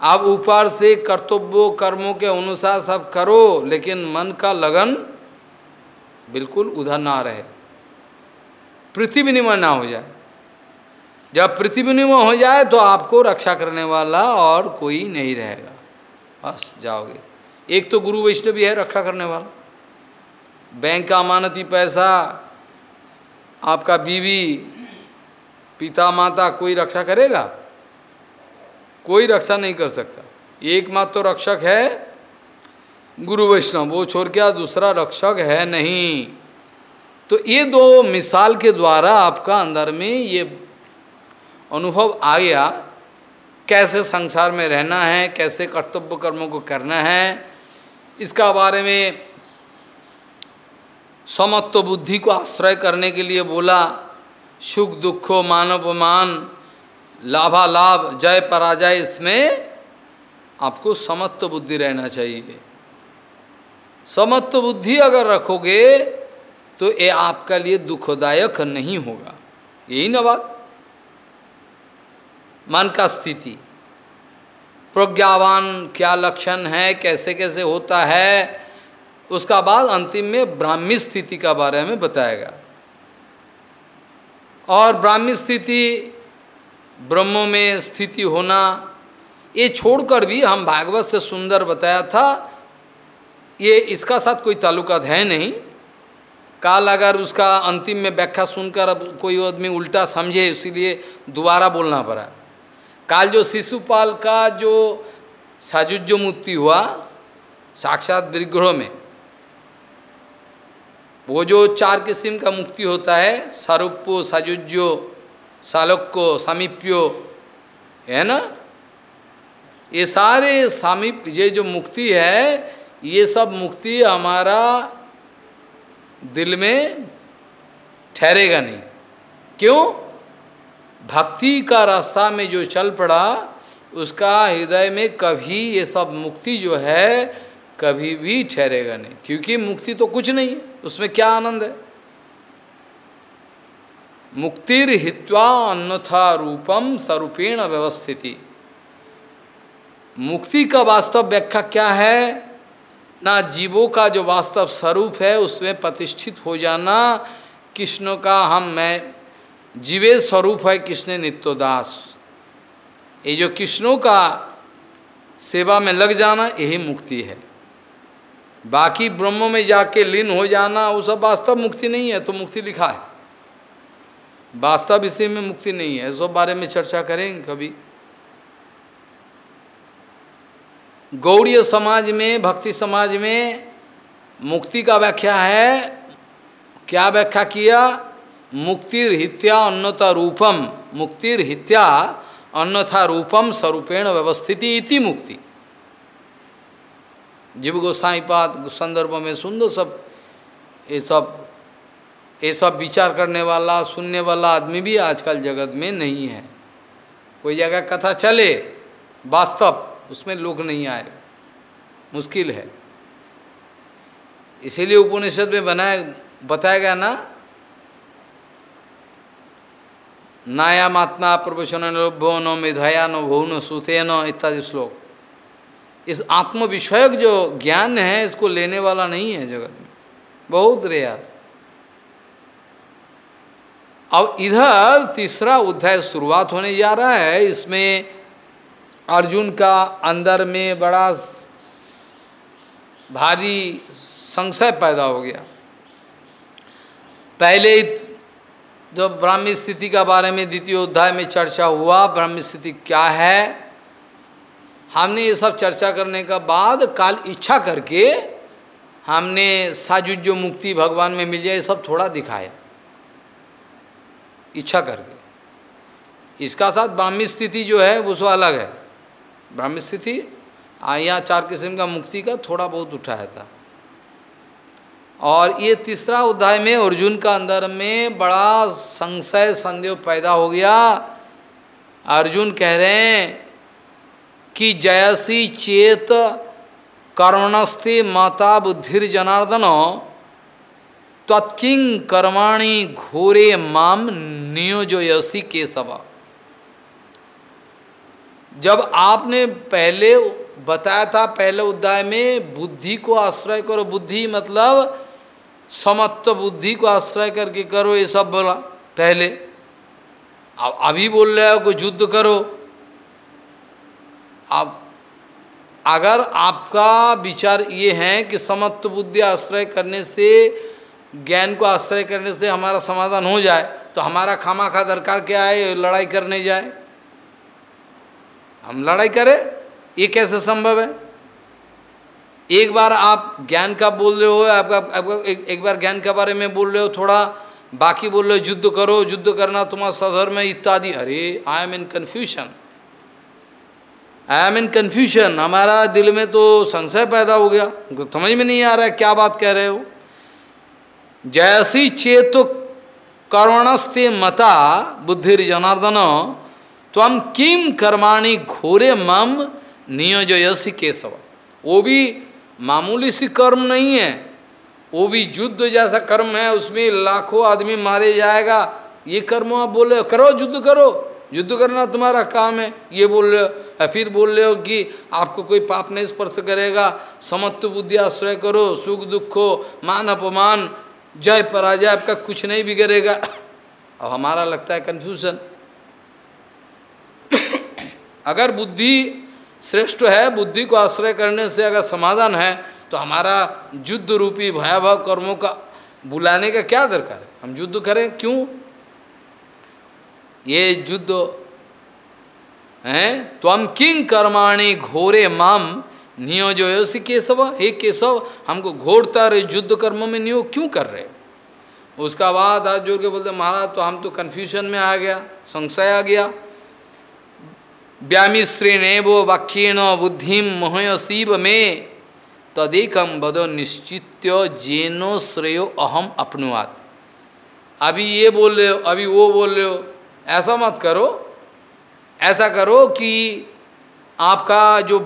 आप ऊपर से कर्तव्यों कर्मों के अनुसार सब करो, लेकिन मन का लगन बिल्कुल उधर ना रहे। पृथ्वी विनिमय ना हो जाए। जब पृथ्वी विनिमय हो जाए तो आपको रक्षा करने वाला और कोई नहीं रहेगा। बस जाओगे। एक तो गुरु वैष्णव भी है रक्षा करने वाला। बैंक का अमानती पैसा, आपका बीवी पिता माता कोई रक्षा करेगा? कोई रक्षा नहीं कर सकता। एकमात्र तो रक्षक है गुरु वैष्णव, वो छोड़ के दूसरा रक्षक है नहीं। तो ये दो मिसाल के द्वारा आपका अंदर में ये अनुभव आ गया, कैसे संसार में रहना है, कैसे कर्तव्य कर्मों को करना है, इसका बारे में समत्व बुद्धि को आश्रय करने के लिए बोला, सुख दुखो मानव मान लाभालाभ, जय पराजय, इसमें आपको समत्व बुद्धि रहना चाहिए। समत्व बुद्धि अगर रखोगे तो ये आपका लिए दुखदायक नहीं होगा। यही ना बात। मन का स्थिति। प्रज्ञावान क्या लक्षण है, कैसे कैसे होता है, उसका बाद अंतिम में ब्राह्मी स्थिति का बारे में बताएगा। और ब्राह्मी स्थिति ब्रह्म में स्थिति होना, ये छोड़कर भी हम भागवत से सुंदर बताया था, ये इसका साथ कोई ताल्लुकात है नहीं। काल अगर उसका अंतिम में व्याख्या सुनकर अब कोई आदमी उल्टा समझे, इसीलिए दोबारा बोलना पड़ा। काल जो शिशुपाल का जो साजुज्य मुक्ति हुआ, साक्षात विग्रह में, वो जो चार किस्म का मुक्ति होता है सारूप्यो साजुज्यो सालोक्यो सामीप्यो, है ना? ये सारे सामीप, ये जो मुक्ति है, ये सब मुक्ति हमारा दिल में ठहरेगा नहीं। क्यों? भक्ति का रास्ता में जो चल पड़ा, उसका हृदय में कभी ये सब मुक्ति जो है, कभी भी ठहरेगा नहीं। क्योंकि मुक्ति तो कुछ नहीं, उसमें क्या आनंद है? मुक्तिर हित्वा अन्यथा रूपम स्वरूपेण व्यवस्थिति। मुक्ति का वास्तव व्याख्या क्या है? ना जीवों का जो वास्तव स्वरूप है, उसमें प्रतिष्ठित हो जाना, कृष्ण का हम मैं, जीवे स्वरूप है कृष्ण नित्योदास। ये जो कृष्णों का सेवा में लग जाना, यही मुक्ति है। बाकी ब्रह्म में जाके लीन हो जाना, वो सब वास्तव मुक्ति नहीं है तो मुक्ति लिखा है। वास्तव इसी में मुक्ति नहीं है सब बारे में चर्चा करेंगे कभी। गौड़ीय समाज में, भक्ति समाज में मुक्ति का व्याख्या है। क्या व्याख्या किया? मुक्तिर्हित्या अन्यथा रूपम, मुक्तिर्हित्या अन्यथा रूपम स्वरूपेण व्यवस्थिति इति मुक्ति। जीव गोसाई पाद संदर्भ में सुंदर सब, ये सब ये सब विचार करने वाला, सुनने वाला आदमी भी आजकल जगत में नहीं है। कोई जगह कथा चले, वास्तव, उसमें लोग नहीं आए। मुश्किल है। इसीलिए उपनिषद में बनाया, बताया गया ना नाया मात्मा प्रवचन लोभो न मेधया न भौ न सुते न इत्यादि श्लोक। इस आत्म विषयक जो ज्ञान है, इसको लेने वाला नहीं है जगत में। बहुत रेयर। अब इधर तीसरा अध्याय शुरुआत होने जा रहा है, इसमें अर्जुन का अंदर में बड़ा भारी संशय पैदा हो गया। पहले जो ब्राह्मी स्थिति का बारे में द्वितीय अध्याय में चर्चा हुआ, ब्राह्मी स्थिति क्या है, हमने ये सब चर्चा करने का बाद काल इच्छा करके हमने साजुज जो मुक्ति भगवान में मिल जाए, ये सब थोड़ा दिखाया। इच्छा करके इसका साथ ब्राह्मी स्थिति जो है, वो सो अलग है। ब्राह्मी स्थिति यहाँ चार किस्म का मुक्ति का थोड़ा बहुत उठाया था। और ये तीसरा अध्याय में अर्जुन का अंदर में बड़ा संशय, संदेह पैदा हो गया। अर्जुन कह रहे हैं कि जयसी चेत कर्मणस्ते माता बुद्धिर जनार्दन तत्किंग कर्माणी घोरे माम नियोजयसी के सभा जब आपने पहले बताया था, पहले अध्याय में बुद्धि को आश्रय करो, बुद्धि मतलब समत्व बुद्धि को आश्रय करके करो, ये सब बोला, पहले। अब अभी बोल रहे हो कि युद्ध करो। अब अगर आपका विचार ये है कि समत्व बुद्धि आश्रय करने से ज्ञान को आश्रय करने से हमारा समाधान हो जाए तो हमारा खामा खा दरकार क्या है? लड़ाई करने जाए। हम लड़ाई करें ये कैसे संभव है? एक बार आप ज्ञान का बोल रहे हो आपका आपका एक, एक बार ज्ञान के बारे में बोल रहे हो थोड़ा बाकी बोल रहे हो युद्ध करो युद्ध करना तुम्हारा सधर्म है इत्यादि। अरे I am in confusion I am in confusion हमारा दिल में तो संशय पैदा हो गया। समझ में नहीं आ रहा है क्या बात कह रहे हो। जैसी चेतो कर्मणस्ते मता, बुद्धि जनार्दन तम किम कर्माणी घोरे मम नियोजयसी केशव। वो भी मामूली सी कर्म नहीं है, वो भी युद्ध जैसा कर्म है, उसमें लाखों आदमी मारे जाएगा। ये कर्म आप बोल रहे हो, करो, युद्ध करो। युद्ध करना तुम्हारा काम है, ये बोल रहे हो, फिर बोल रहे हो कि आपको कोई पाप नहीं स्पर्श करेगा। समत्व बुद्धि आश्रय करो, सुख दुखो मान अपमान जय पराजय, आपका कुछ नहीं बिगड़ेगा। अब हमारा लगता है कन्फ्यूज़न अगर बुद्धि श्रेष्ठ है, बुद्धि को आश्रय करने से अगर समाधान है तो हमारा युद्ध रूपी भयावह कर्मों का बुलाने का क्या दरकार है? हम युद्ध करें, क्यों? ये युद्ध, हैं? तो हम किंग कर्माणी घोरे माम नियोजयसी केशव हे केशव हमको घोरतर युद्ध कर्म में नियोग क्यों कर रहे? उसका बाद आज जोड़ के बोलते महाराज तो हम तो कन्फ्यूज़न में आ गया, संशय आ गया। व्यामिश्रेणेवो वाक्यन बुद्धि मोहयसीव में। तदेकम बदो निश्चित्य जेनो श्रेयो अहम अपनुआत अभी ये बोल रहे हो, अभी वो बोल रहे हो, ऐसा मत करो। ऐसा करो कि आपका जो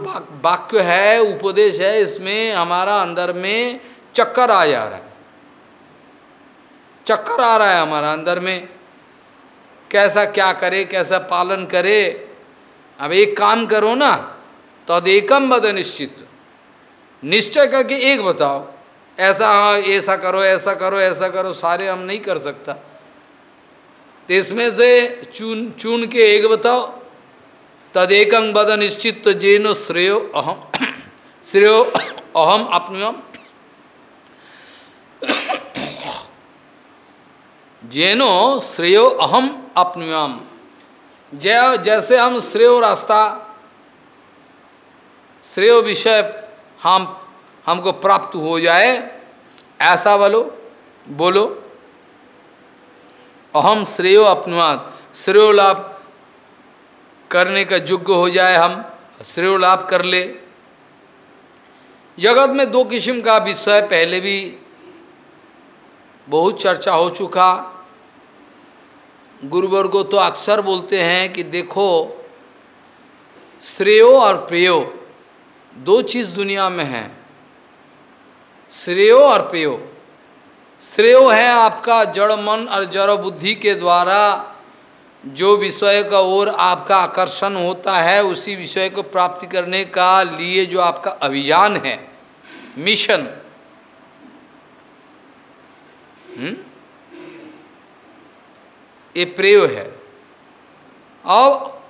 वाक्य है, उपदेश है, इसमें हमारा अंदर में चक्कर आ जा रहा है। चक्कर आ रहा है हमारा अंदर में। कैसा क्या करे, कैसा पालन करे। अब एक काम करो ना तदेकम बद निश्चित। निश्चय करके एक बताओ, ऐसा हाँ ऐसा करो ऐसा करो ऐसा करो, सारे हम नहीं कर सकता। तो इसमें से चुन चुन के एक बताओ। तदेकं बद निश्चित तो जेनो श्रेयो अहम [COUGHS] श्रेयो अहम अपनम [COUGHS] जेनो श्रेयो अहम अपनम जय, जैसे हम श्रेय रास्ता, श्रेय विषय हम, हमको प्राप्त हो जाए, ऐसा बोलो बोलो। अहम श्रेयो अपनुआत श्रेय लाभ करने का योग्य हो जाए हम श्रेय लाभ कर ले। जगत में दो किस्म का विषय पहले भी बहुत चर्चा हो चुका। गुरुवर को तो अक्सर बोलते हैं कि देखो, श्रेयो और प्रेयो दो चीज़ दुनिया में है। श्रेयो और प्रेयो। श्रेयो है आपका जड़ मन और जड़ बुद्धि के द्वारा जो विषय का ओर आपका आकर्षण होता है, उसी विषय को प्राप्ति करने का लिए जो आपका अभियान है, मिशन। हम्म? ये प्रेय है। और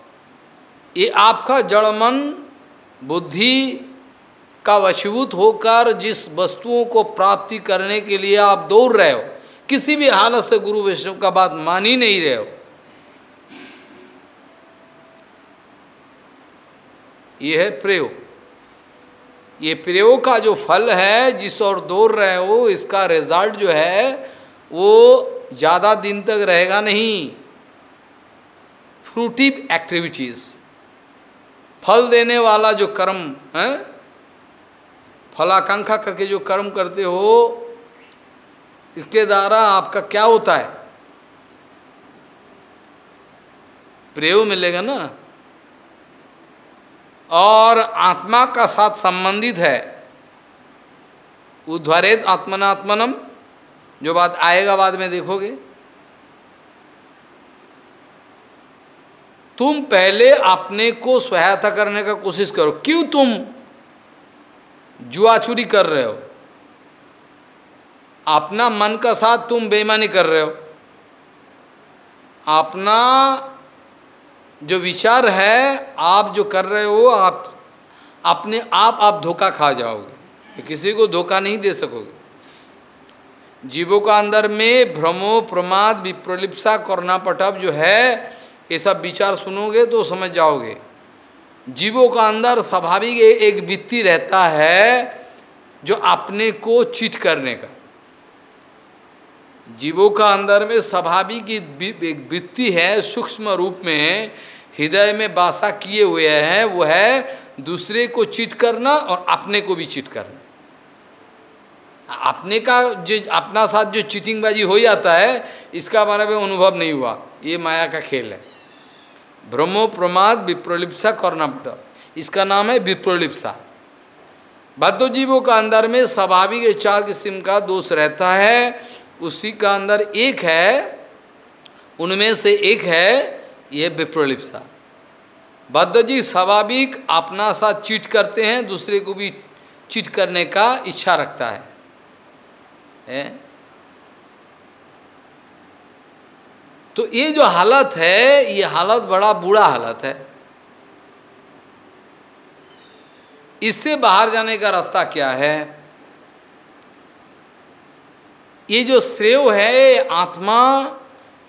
ये आपका जड़मन बुद्धि का वशीभूत होकर जिस वस्तुओं को प्राप्ति करने के लिए आप दौड़ रहे हो, किसी भी हालत से गुरु वैष्णव का बात मान ही नहीं रहे हो ये है प्रेयो ये प्रेयो का जो फल है, जिस और दौड़ रहे हो, इसका रिज़ल्ट जो है, वो ज़्यादा दिन तक रहेगा नहीं। फ्रूटिव एक्टिविटीज़ फल देने वाला जो कर्म, है? फलाकांक्षा करके जो कर्म करते हो, इसके द्वारा आपका क्या होता है? प्रेम मिलेगा ना? और आत्मा का साथ संबंधित है। उद्वरेत आत्मनात्मनम, जो बात आएगा बाद में देखोगे। तुम पहले अपने को सहायता करने का कोशिश करो। क्यों तुम जुआ चुरी कर रहे हो? अपना मन का साथ तुम बेईमानी कर रहे हो। अपना जो विचार है, आप जो कर रहे हो, आप अपने आप आप धोखा खा जाओगे। किसी को धोखा नहीं दे सकोगे। जीवों का अंदर में भ्रमो, प्रमाद, विप्रलिप्सा करना पटप जो है, ये सब विचार सुनोगे तो समझ जाओगे। जीवों का अंदर स्वाभाविक एक वृत्ति रहता है जो अपने को चिट करने का। जीवों का अंदर में स्वाभाविक एक वृत्ति है, सूक्ष्म रूप में हृदय में बासा किए हुए हैं, वो है दूसरे को चिट करना और अपने को भी चिट करना। अपने का जो, अपना साथ जो चीटिंगबाजी हो जाता है, इसका बारे में अनुभव नहीं हुआ। ये माया का खेल है। ब्रह्मो प्रमाद विप्रलिप्सा करना पड़ा इसका नाम है विप्रलिप्सा। बद्धजीवों का अंदर में स्वाभाविक चार किस्म का दोष रहता है। उसी का अंदर एक है उनमें से एक है ये विप्रलिप्सा। बद्ध जी स्वाभाविक अपना साथ चीट करते हैं दूसरे को भी चीट करने का इच्छा रखता है, है? तो ये जो हालत है ये हालत बड़ा बुरा हालत है। इससे बाहर जाने का रास्ता क्या है? ये जो श्रेय है आत्मा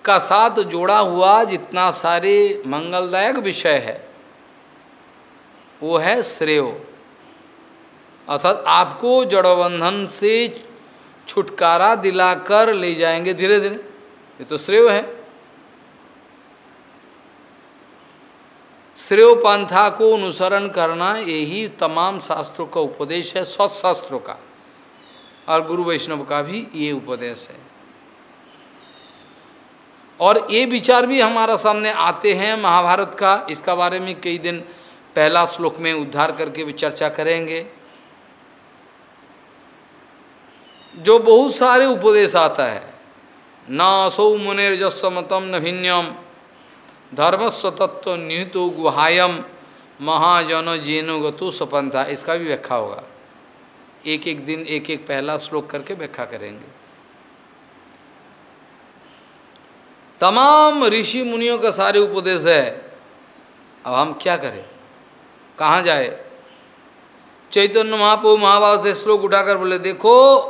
का साथ जोड़ा हुआ जितना सारे मंगलदायक विषय है, वो है श्रेय। अर्थात आपको जड़बंधन से छुटकारा दिलाकर ले जाएँगे धीरे धीरे ये तो श्रेय है। श्रेय पंथा को अनुसरण करना यही तमाम शास्त्रों का उपदेश है, सत्शास्त्रों का। और गुरु वैष्णव का भी ये उपदेश है। और ये विचार भी हमारा सामने आते हैं महाभारत का। इसका बारे में कई दिन पहला श्लोक में उद्धार करके भी चर्चा करेंगे। जो बहुत सारे उपदेश आता है न असौ मुनिर्जस्व मतम न भिन्यम धर्मस्व तत्व निहितो गुहायम, महाजनो जेनो गतो सपंथा इसका भी व्याख्या होगा। एक एक दिन एक एक पहला श्लोक करके व्याख्या करेंगे। तमाम ऋषि मुनियों का सारे उपदेश है। अब हम क्या करें? कहाँ जाए? चैतन्य महापो महाभाव से श्लोक उठाकर बोले, देखो,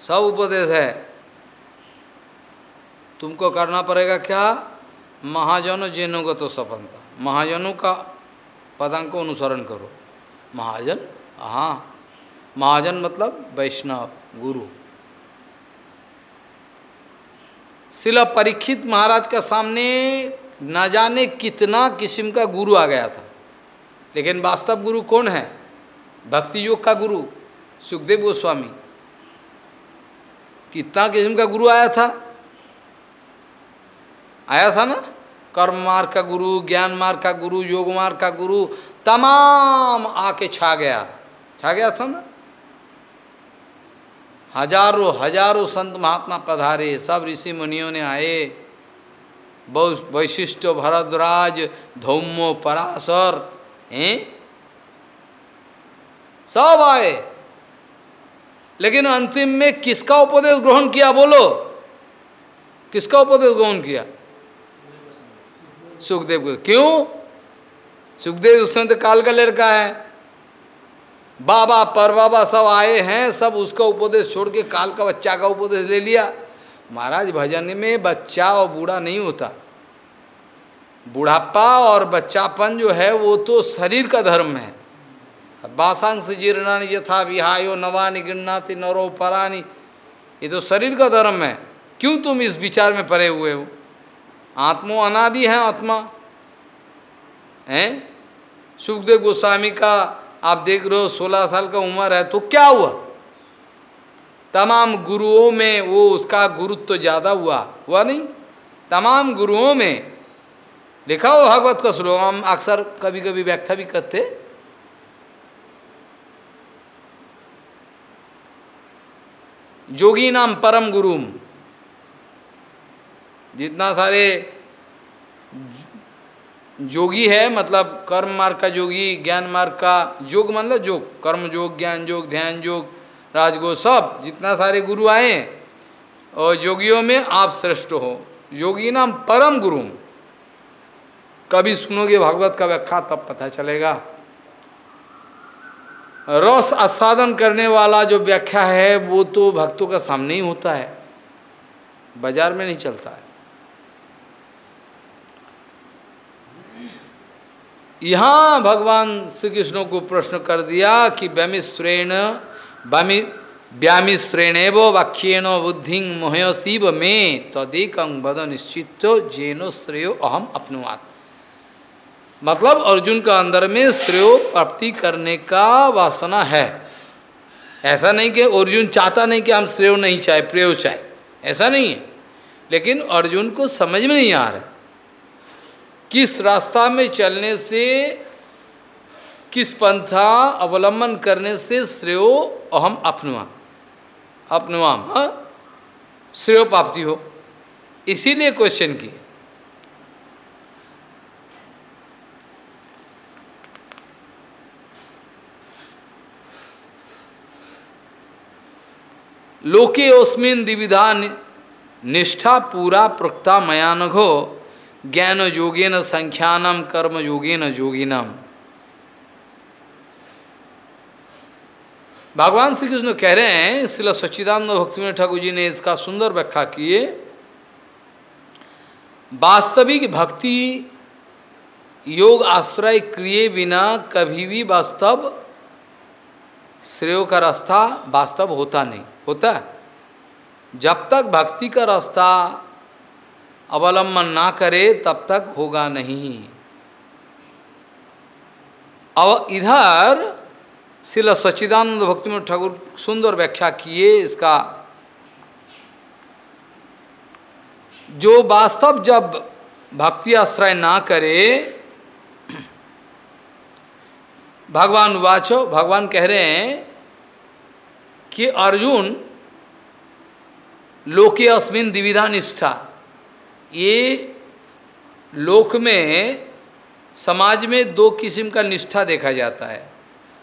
सब उपदेश है। तुमको करना पड़ेगा क्या? महाजनों जैनों का तो सपन था। महाजनों का पदांक को अनुसरण करो। महाजन? हाँ। महाजन मतलब वैष्णव, गुरु। शिला परीक्षित महाराज का सामने न जाने कितना किस्म का गुरु आ गया था। लेकिन वास्तव गुरु कौन है? भक्ति योग का गुरु, सुखदेव गोस्वामी। कितना किस्म का गुरु आया था? आया था ना? कर्म मार्ग का गुरु, ज्ञान मार्ग का गुरु, योग मार्ग का गुरु, तमाम आके छा गया। छा गया था ना? हज़ारों हज़ारों संत महात्मा पधारे, सब ऋषि मुनियों ने आए। वैशिष्ट भरद्वाज धौम्यो पराशर, हैं? सब आए। लेकिन अंतिम में किसका उपदेश ग्रहण किया बोलो? किसका उपदेश ग्रहण किया? सुखदेव को। क्यों? सुखदेव उस समय तो काल का लड़का है। बाबा पर बाबा सब आए हैं, सब उसका उपदेश छोड़ के काल का बच्चा का उपदेश ले लिया। महाराज, भजन में बच्चा और बूढ़ा नहीं होता। बुढ़ापा और बच्चापन जो है, वो तो शरीर का धर्म है। बासांश जीर्णानि यथा विहायो, नवानि गिरनाति नरो परानी ये तो शरीर का धर्म है। क्यों तुम इस विचार में परे हुए हो? आत्मो अनादि है आत्मा। हैं? सुखदेव गोस्वामी का आप देख रहे हो, सोलह साल का उम्र है तो क्या हुआ? तमाम गुरुओं में वो उसका गुरुत्व तो ज़्यादा हुआ। हुआ नहीं। तमाम गुरुओं में लिखा हो भागवत का श्लोक, हम अक्सर कभी कभी व्याख्या भी करते। जोगी नाम परम गुरुम। जितना सारे जोगी है मतलब कर्म मार्ग का जोगी, ज्ञान मार्ग का योग मतलब जोग, कर्म जोग, ज्ञान जोग, ध्यान जोग, राजगो, सब, जितना सारे गुरु आए और योगियों में आप श्रेष्ठ हो। योगी नाम परम गुरु। कभी सुनोगे भागवत का व्याख्या, तब पता चलेगा। रस आस्वादन करने वाला जो व्याख्या है, वो तो भक्तों का सामने ही होता है। बाज़ार में नहीं चलता है। यहाँ भगवान श्री कृष्ण को प्रश्न कर दिया कि व्यामिश्रेण, व्यामि, व्यामिश्रेणेव वाक्येण बुद्धि मोह शिव में तदेक बद निश्चित जेनो श्रेयो अहम अपनुआत मतलब अर्जुन का अंदर में श्रेय प्राप्ति करने का वासना है। ऐसा नहीं कि अर्जुन चाहता नहीं कि हम श्रेय नहीं चाहे, प्रेय चाहे। ऐसा नहीं है। लेकिन अर्जुन को समझ में नहीं आ रहा किस रास्ता में चलने से, किस पंथा अवलंबन करने से श्रेयो अहम अपनुआ। अपनुआम हाँ? श्रेय प्राप्ति हो। इसीलिए क्वेश्चन की लोके ओस्मिन दिविधा निष्ठा पूरा प्रक्ता मयानघो। ज्ञान योगे न संख्यानम कर्म योगेन योगिनम भगवान श्री कृष्ण कह रहे हैं इसलिए सच्चिदानंद भक्ति ठाकुर जी ने इसका सुंदर व्याख्या किए वास्तविक भक्ति योग आश्रय क्रिए बिना कभी भी वास्तव श्रेय का रास्ता वास्तव होता नहीं, होता है। जब तक भक्ति का रास्ता अवलंबन ना करे, तब तक होगा नहीं। अब इधर शिल सच्चिदानंद भक्ति में ठाकुर सुंदर व्याख्या किए इसका। जो वास्तव जब भक्ति आश्रय ना करे, भगवान वाचो, भगवान कह रहे हैं कि अर्जुन लोके अस्मिन दिविधा निष्ठा। ये लोक में, समाज में दो किस्म का निष्ठा देखा जाता है।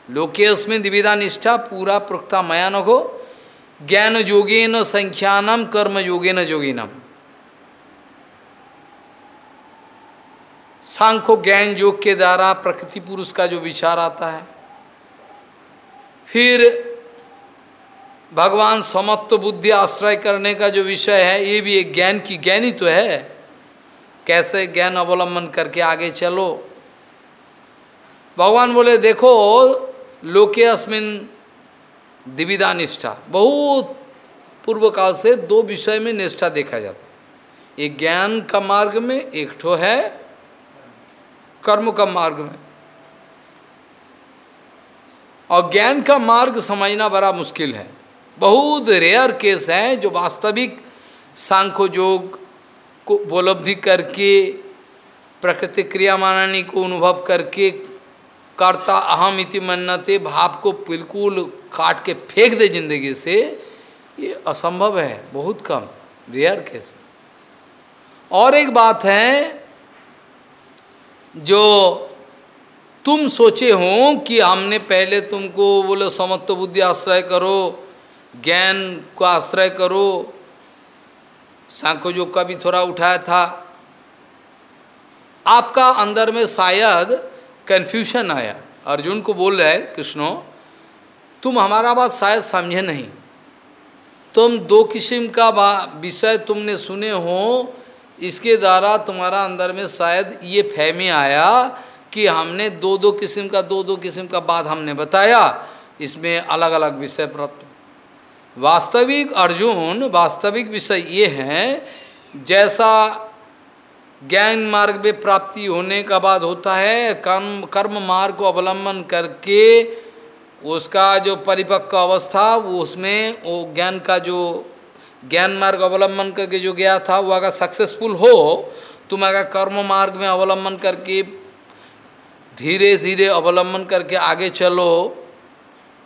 लोके उसमें द्विविधा निष्ठा, पूरा प्रोक्ता मयान हो, ज्ञान योगेन संख्यानम कर्म योगेन योगिनम सांख्य ज्ञान योग के द्वारा प्रकृति पुरुष का जो विचार आता है। फिर भगवान समत्व बुद्धि आश्रय करने का जो विषय है, ये भी एक ज्ञान की ज्ञान ही तो है। कैसे ज्ञान अवलंबन करके आगे चलो। भगवान बोले, देखो, लोके अस्मिन दिविदा निष्ठा। बहुत पूर्व काल से दो विषय में निष्ठा देखा जाता एक ज्ञान का मार्ग में, एक ठो है कर्म का मार्ग में। और ज्ञान का मार्ग समझना बड़ा मुश्किल है। बहुत रेयर केस है जो वास्तविक सांख्य योग को उपलब्धि करके, प्रकृति क्रिया माननी को अनुभव करके, कर्ता अहम इति मन्नते भाव को बिल्कुल काट के फेंक दे ज़िंदगी से, ये असंभव है, बहुत कम रेयर केस और एक बात है, जो तुम सोचे हो कि हमने पहले तुमको बोले, समत्व बुद्धि आश्रय करो ज्ञान को आश्रय करो। सांख्य जो का भी थोड़ा उठाया था। आपका अंदर में शायद कन्फ्यूशन आया। अर्जुन को बोल रहे, कृष्णो, तुम हमारा बात शायद समझे नहीं। तुम दो किस्म का विषय तुमने सुने हो। इसके द्वारा तुम्हारा अंदर में शायद ये फहमी आया कि हमने दो दो किस्म का दो दो किस्म का बात हमने बताया। इसमें अलग अलग विषय प्राप्त वास्तविक अर्जुन, वास्तविक विषय ये है, जैसा ज्ञान मार्ग में प्राप्ति होने का बाद होता है, कर्म कर्म मार्ग को अवलंबन करके उसका जो परिपक्व अवस्था वो उसमें वो ज्ञान का जो, ज्ञान मार्ग अवलंबन करके जो गया था, वो अगर सक्सेसफुल हो, तुम अगर कर्म मार्ग में अवलंबन करके धीरे धीरे अवलंबन करके आगे चलो,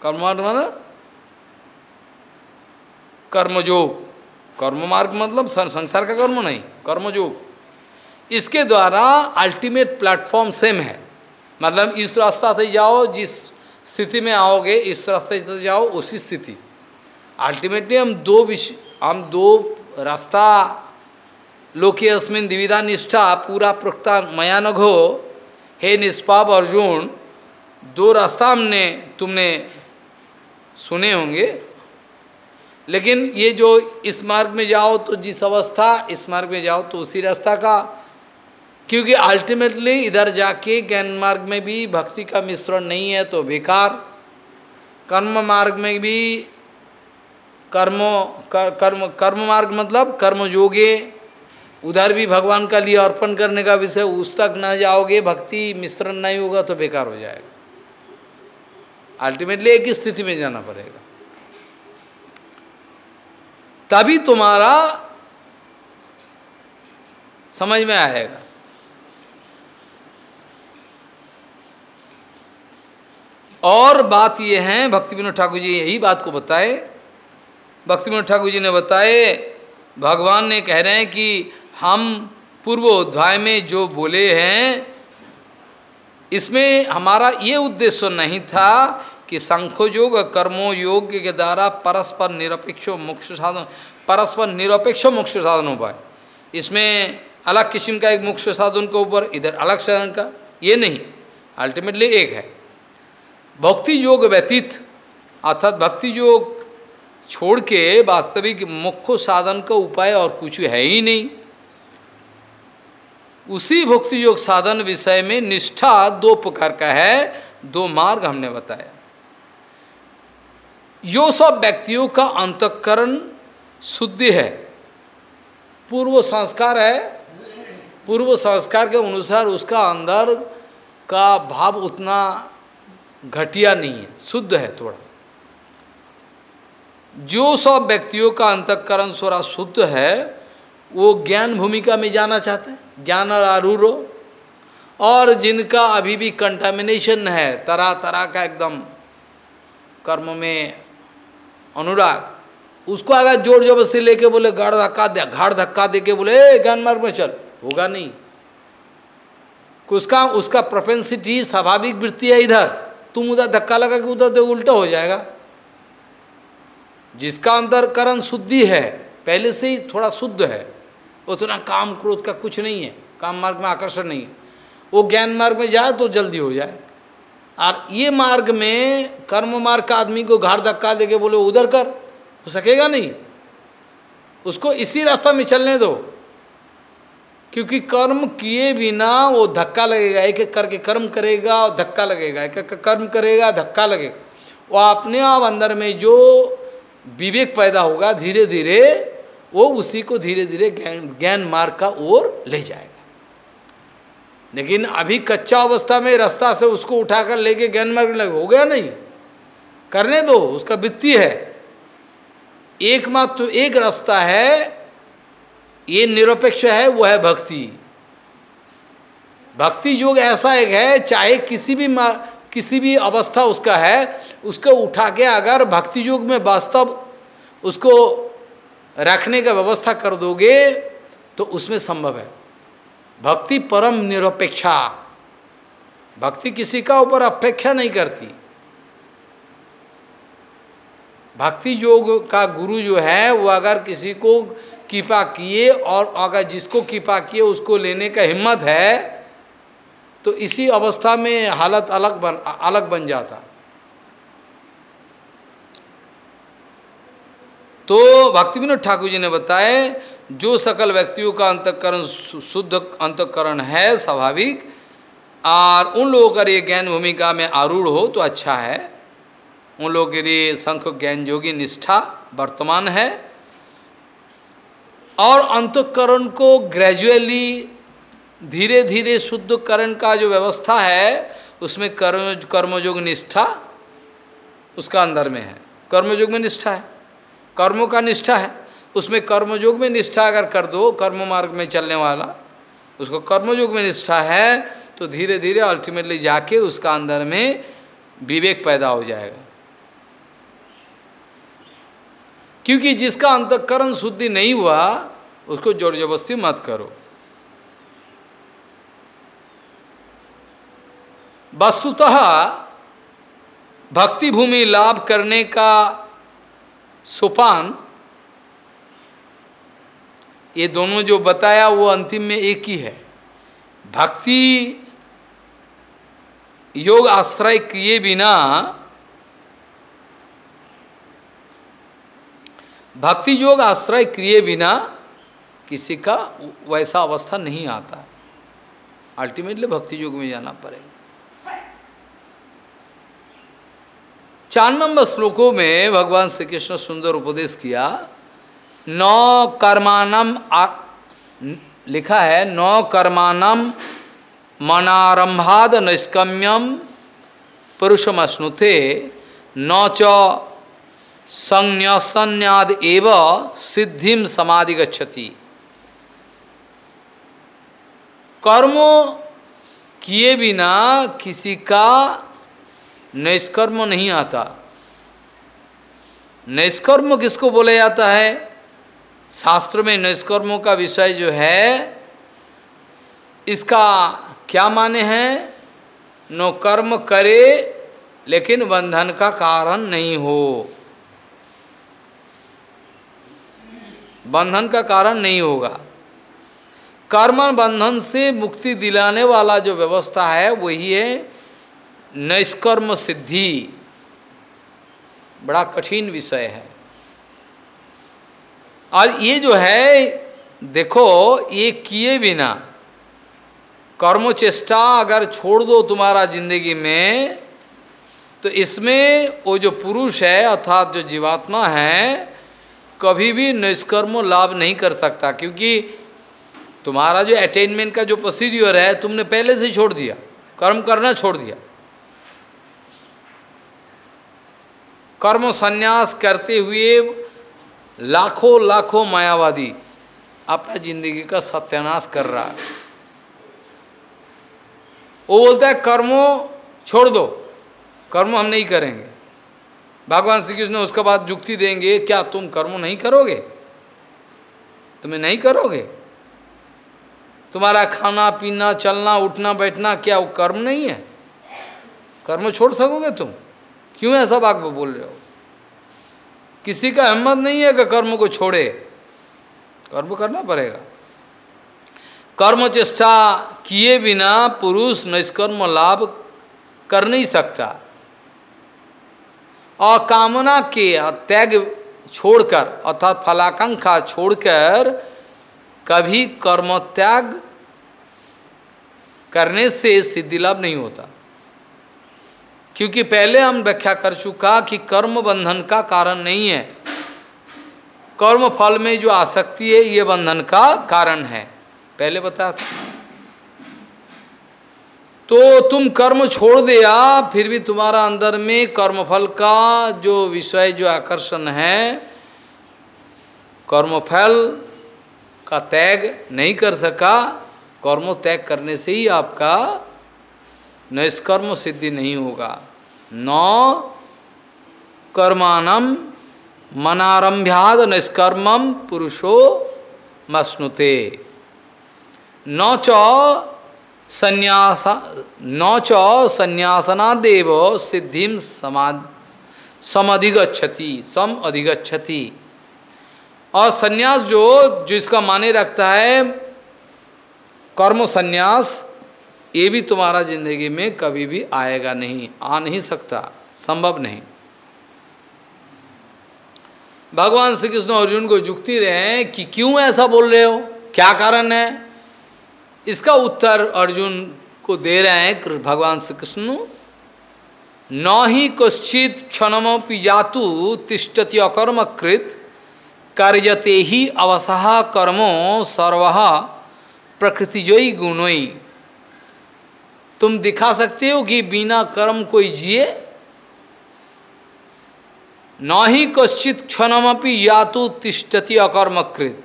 कर्म मार्ग मतलब कर्मयोग। कर्म मार्ग मतलब संसार का कर्म नहीं, कर्मयोग। इसके द्वारा अल्टीमेट प्लेटफॉर्म सेम है। मतलब इस रास्ता से जाओ, जिस स्थिति में आओगे, इस रास्ते से जाओ, उसी स्थिति। अल्टीमेटली हम दो विषय हम दो रास्ता लोके अस्मिन दिविधा निष्ठा पूरा प्रोक्ता मयानघ हो। हे निष्पाप अर्जुन, दो रास्ता हमने तुमने सुने होंगे। लेकिन ये जो इस मार्ग में जाओ तो जिस अवस्था इस मार्ग में जाओ तो उसी रास्ता का। क्योंकि अल्टीमेटली इधर जाके ज्ञान मार्ग में भी भक्ति का मिश्रण नहीं है तो बेकार। कर्म मार्ग में भी कर्मो कर, कर्म कर्म मार्ग मतलब कर्म योगे उधर भी भगवान का लिए अर्पण करने का विषय उस तक न जाओगे भक्ति मिश्रण नहीं होगा तो बेकार हो जाएगा। अल्टीमेटली एक ही स्थिति में जाना पड़ेगा। तभी तुम्हारा समझ में आएगा। और बात ये है भक्ति विनोद ठाकुर जी यही बात को बताए। भक्ति विनोद ठाकुर जी ने बताए, भगवान ने कह रहे हैं कि हम पूर्व अध्याय में जो बोले हैं, इसमें हमारा ये उद्देश्य नहीं था कि संख्य योग और कर्मो योग के द्वारा परस्पर निरपेक्ष मोक्ष साधन, परस्पर निरपेक्ष मोक्ष साधन उपाय। इसमें अलग किस्म का एक मोक्ष साधन के ऊपर इधर अलग साधन का, ये नहीं अल्टीमेटली एक है। भक्ति योग व्यतीत, अर्थात भक्ति योग छोड़ के वास्तविक मुख्य साधन का उपाय और कुछ है ही नहीं। उसी भक्ति योग साधन विषय में निष्ठा दो प्रकार का है, दो मार्ग हमने बताया यो सब व्यक्तियों का अंतकरण शुद्ध है। पूर्व संस्कार है। पूर्व संस्कार के अनुसार उसका अंदर का भाव उतना घटिया नहीं है। शुद्ध है थोड़ा। जो सब व्यक्तियों का अंतकरण थोड़ा शुद्ध है, वो ज्ञान भूमिका में जाना चाहते हैं। ज्ञान और आरूरो और जिनका अभी भी कंटामिनेशन है तरह तरह का एकदम कर्म में अनुराग, उसको अगर ज़ोर ज़बरदस्ती लेके बोले गाड़ धक्का दे घाड़ धक्का दे के बोले, ए, ज्ञान मार्ग में चल। होगा नहीं। उसका उसका प्रोपेंसिटी स्वाभाविक वृत्ति है इधर। तुम उधर धक्का लगा कि उधर तो उल्टा हो जाएगा। जिसका अंतरकरण शुद्धि है, पहले से ही थोड़ा शुद्ध है, उतना काम क्रोध का कुछ नहीं है, काम मार्ग में आकर्षण नहीं है। वो ज्ञान मार्ग में जाए तो जल्दी हो जाए। और ये मार्ग में कर्म मार्ग का आदमी को घाट धक्का दे के बोले, उधर कर। हो सकेगा नहीं। उसको इसी रास्ता में चलने दो। क्योंकि कर्म किए बिना वो धक्का लगेगा। एक एक करके कर्म करेगा और धक्का लगेगा। एक एक कर्म करेगा, धक्का लगेगा। वो अपने आप अंदर में जो विवेक पैदा होगा धीरे धीरे वो उसी को धीरे धीरे ज्ञान ज्ञान मार्ग का ओर ले जाएगा। लेकिन अभी कच्चा अवस्था में रास्ता से उसको उठाकर लेके ज्ञान मार्ग लगे, हो गया नहीं। करने दो, उसका वित्तीय है। एकमात्र, एक रास्ता है, ये निरपेक्ष है, वो है भक्ति। भक्ति योग ऐसा एक है, चाहे किसी भी मा, किसी भी अवस्था उसका है, उसको उठा के अगर भक्ति योग में वास्तव उसको रखने का व्यवस्था कर दोगे तो उसमें संभव है। भक्ति परम निरपेक्षा। भक्ति किसी का ऊपर अपेक्षा नहीं करती। भक्ति योग का गुरु जो है, वो अगर किसी को कृपा किए और अगर जिसको कृपा किए उसको लेने का हिम्मत है तो इसी अवस्था में हालत अलग बन अलग बन जाता। तो भक्ति विनोद ठाकुर जी ने बताए जो सकल व्यक्तियों का अंतकरण शुद्ध अंतकरण है, स्वाभाविक, और उन लोगों का ये ज्ञान भूमिका में आरूढ़ हो तो अच्छा है। उन लोगों के लिए संख ज्ञान योगी निष्ठा वर्तमान है। और अंतकरण को ग्रेजुअली धीरे धीरे शुद्धकरण का जो व्यवस्था है, उसमें कर्म, कर्मयोग निष्ठा उसका अंदर में है। कर्मयोग में निष्ठा है। कर्मों का निष्ठा है। उसमें कर्मयोग में निष्ठा अगर कर दो, कर्म मार्ग में चलने वाला, उसको कर्मयोग में निष्ठा है तो धीरे धीरे अल्टीमेटली जाके उसका अंदर में विवेक पैदा हो जाएगा। क्योंकि जिसका अंतकरण शुद्धि नहीं हुआ, उसको ज़ोर जबरस्ती मत करो। वस्तुतः भक्ति भूमि लाभ करने का सोपान ये दोनों जो बताया वो अंतिम में एक ही है। भक्ति योग आश्रय किए बिना भक्ति योग आश्रय किए बिना किसी का वैसा अवस्था नहीं आता। अल्टीमेटली भक्ति योग में जाना पड़ेगा। चार नंबर श्लोकों में भगवान श्री कृष्ण सुंदर उपदेश किया नौ कर्मानम लिखा है, नौ कर्मानम मनारंभाद नैष्कम्यम पुरुषमश्नुते न च संन्यासन्याद एव सिद्धिम समाधि गच्छति कर्म किए बिना किसी का नैष्कर्म नहीं आता। नैष्कर्म किसको बोला जाता है? शास्त्र में निष्कर्मों का विषय जो है, इसका क्या माने हैं? नो कर्म करे, लेकिन बंधन का कारण नहीं हो। बंधन का कारण नहीं होगा। कर्म बंधन से मुक्ति दिलाने वाला जो व्यवस्था है, वही है नैष्कर्म सिद्धि। बड़ा कठिन विषय है। और ये जो है, देखो, ये किए बिना कर्म चेष्टा अगर छोड़ दो तुम्हारा ज़िंदगी में तो इसमें वो जो पुरुष है, अर्थात जो जीवात्मा है, कभी भी निष्कर्म लाभ नहीं कर सकता, क्योंकि तुम्हारा जो अटेनमेंट का जो प्रोसीड्योर है, तुमने पहले से छोड़ दिया, कर्म करना छोड़ दिया। कर्म संन्यास करते हुए लाखों लाखों मायावादी अपना ज़िंदगी का सत्यानाश कर रहा है। वो बोलता है, कर्मों छोड़ दो, कर्म हम नहीं करेंगे। भगवान श्री कृष्ण उसके बाद जुक्ति देंगे, क्या तुम कर्म नहीं करोगे? तुम्हें नहीं करोगे? तुम्हारा खाना, पीना, चलना, उठना, बैठना, क्या वो कर्म नहीं है? कर्म छोड़ सकोगे तुम? क्यों ऐसा बात बोल रहे हो? किसी का हिम्मत नहीं है कि कर्म को छोड़े। कर्म करना पड़ेगा। कर्म चेष्टा किए बिना पुरुष निष्कर्म लाभ कर नहीं सकता। और कामना के त्याग छोड़कर अर्थात फलाकांक्षा छोड़कर कभी कर्म त्याग करने से सिद्धि लाभ नहीं होता। क्योंकि पहले हम व्याख्या कर चुका कि कर्म बंधन का कारण नहीं है। कर्म फल में जो आसक्ति है, ये बंधन का कारण है। पहले बताया था। तो तुम कर्म छोड़ दिया, फिर भी तुम्हारा अंदर में कर्मफल का जो विषय, जो आकर्षण है, कर्मफल का त्याग नहीं कर सका। कर्म त्याग करने से ही आपका निष्कर्म सिद्धि नहीं होगा। न कर्मानम मनारंभ्याद निष्कर्मम पुरुषो मश्नुते। न च संन्यास, न च संन्यासनादेव सिद्धि समधिगछति सम अधिगछति और संन्यास जो, जिसका माने रखता है कर्म संन्यास ये भी तुम्हारा ज़िंदगी में कभी भी आएगा नहीं, आ नहीं सकता, संभव नहीं। भगवान श्री कृष्ण अर्जुन को जुक्ति रहे कि क्यों ऐसा बोल रहे हो? क्या कारण है? इसका उत्तर अर्जुन को दे रहे हैं भगवान श्री कृष्ण न ही कश्चित क्षणमपि जातु तिष्ठति अकर्म कृत कार्यते ही अवसह कर्मो सर्व प्रकृतिजयी गुणोई। तुम दिखा सकते हो कि बिना कर्म कोई जिए? न ही कश्चित क्षणमपि या तो तिष्ठति अकर्मकृत।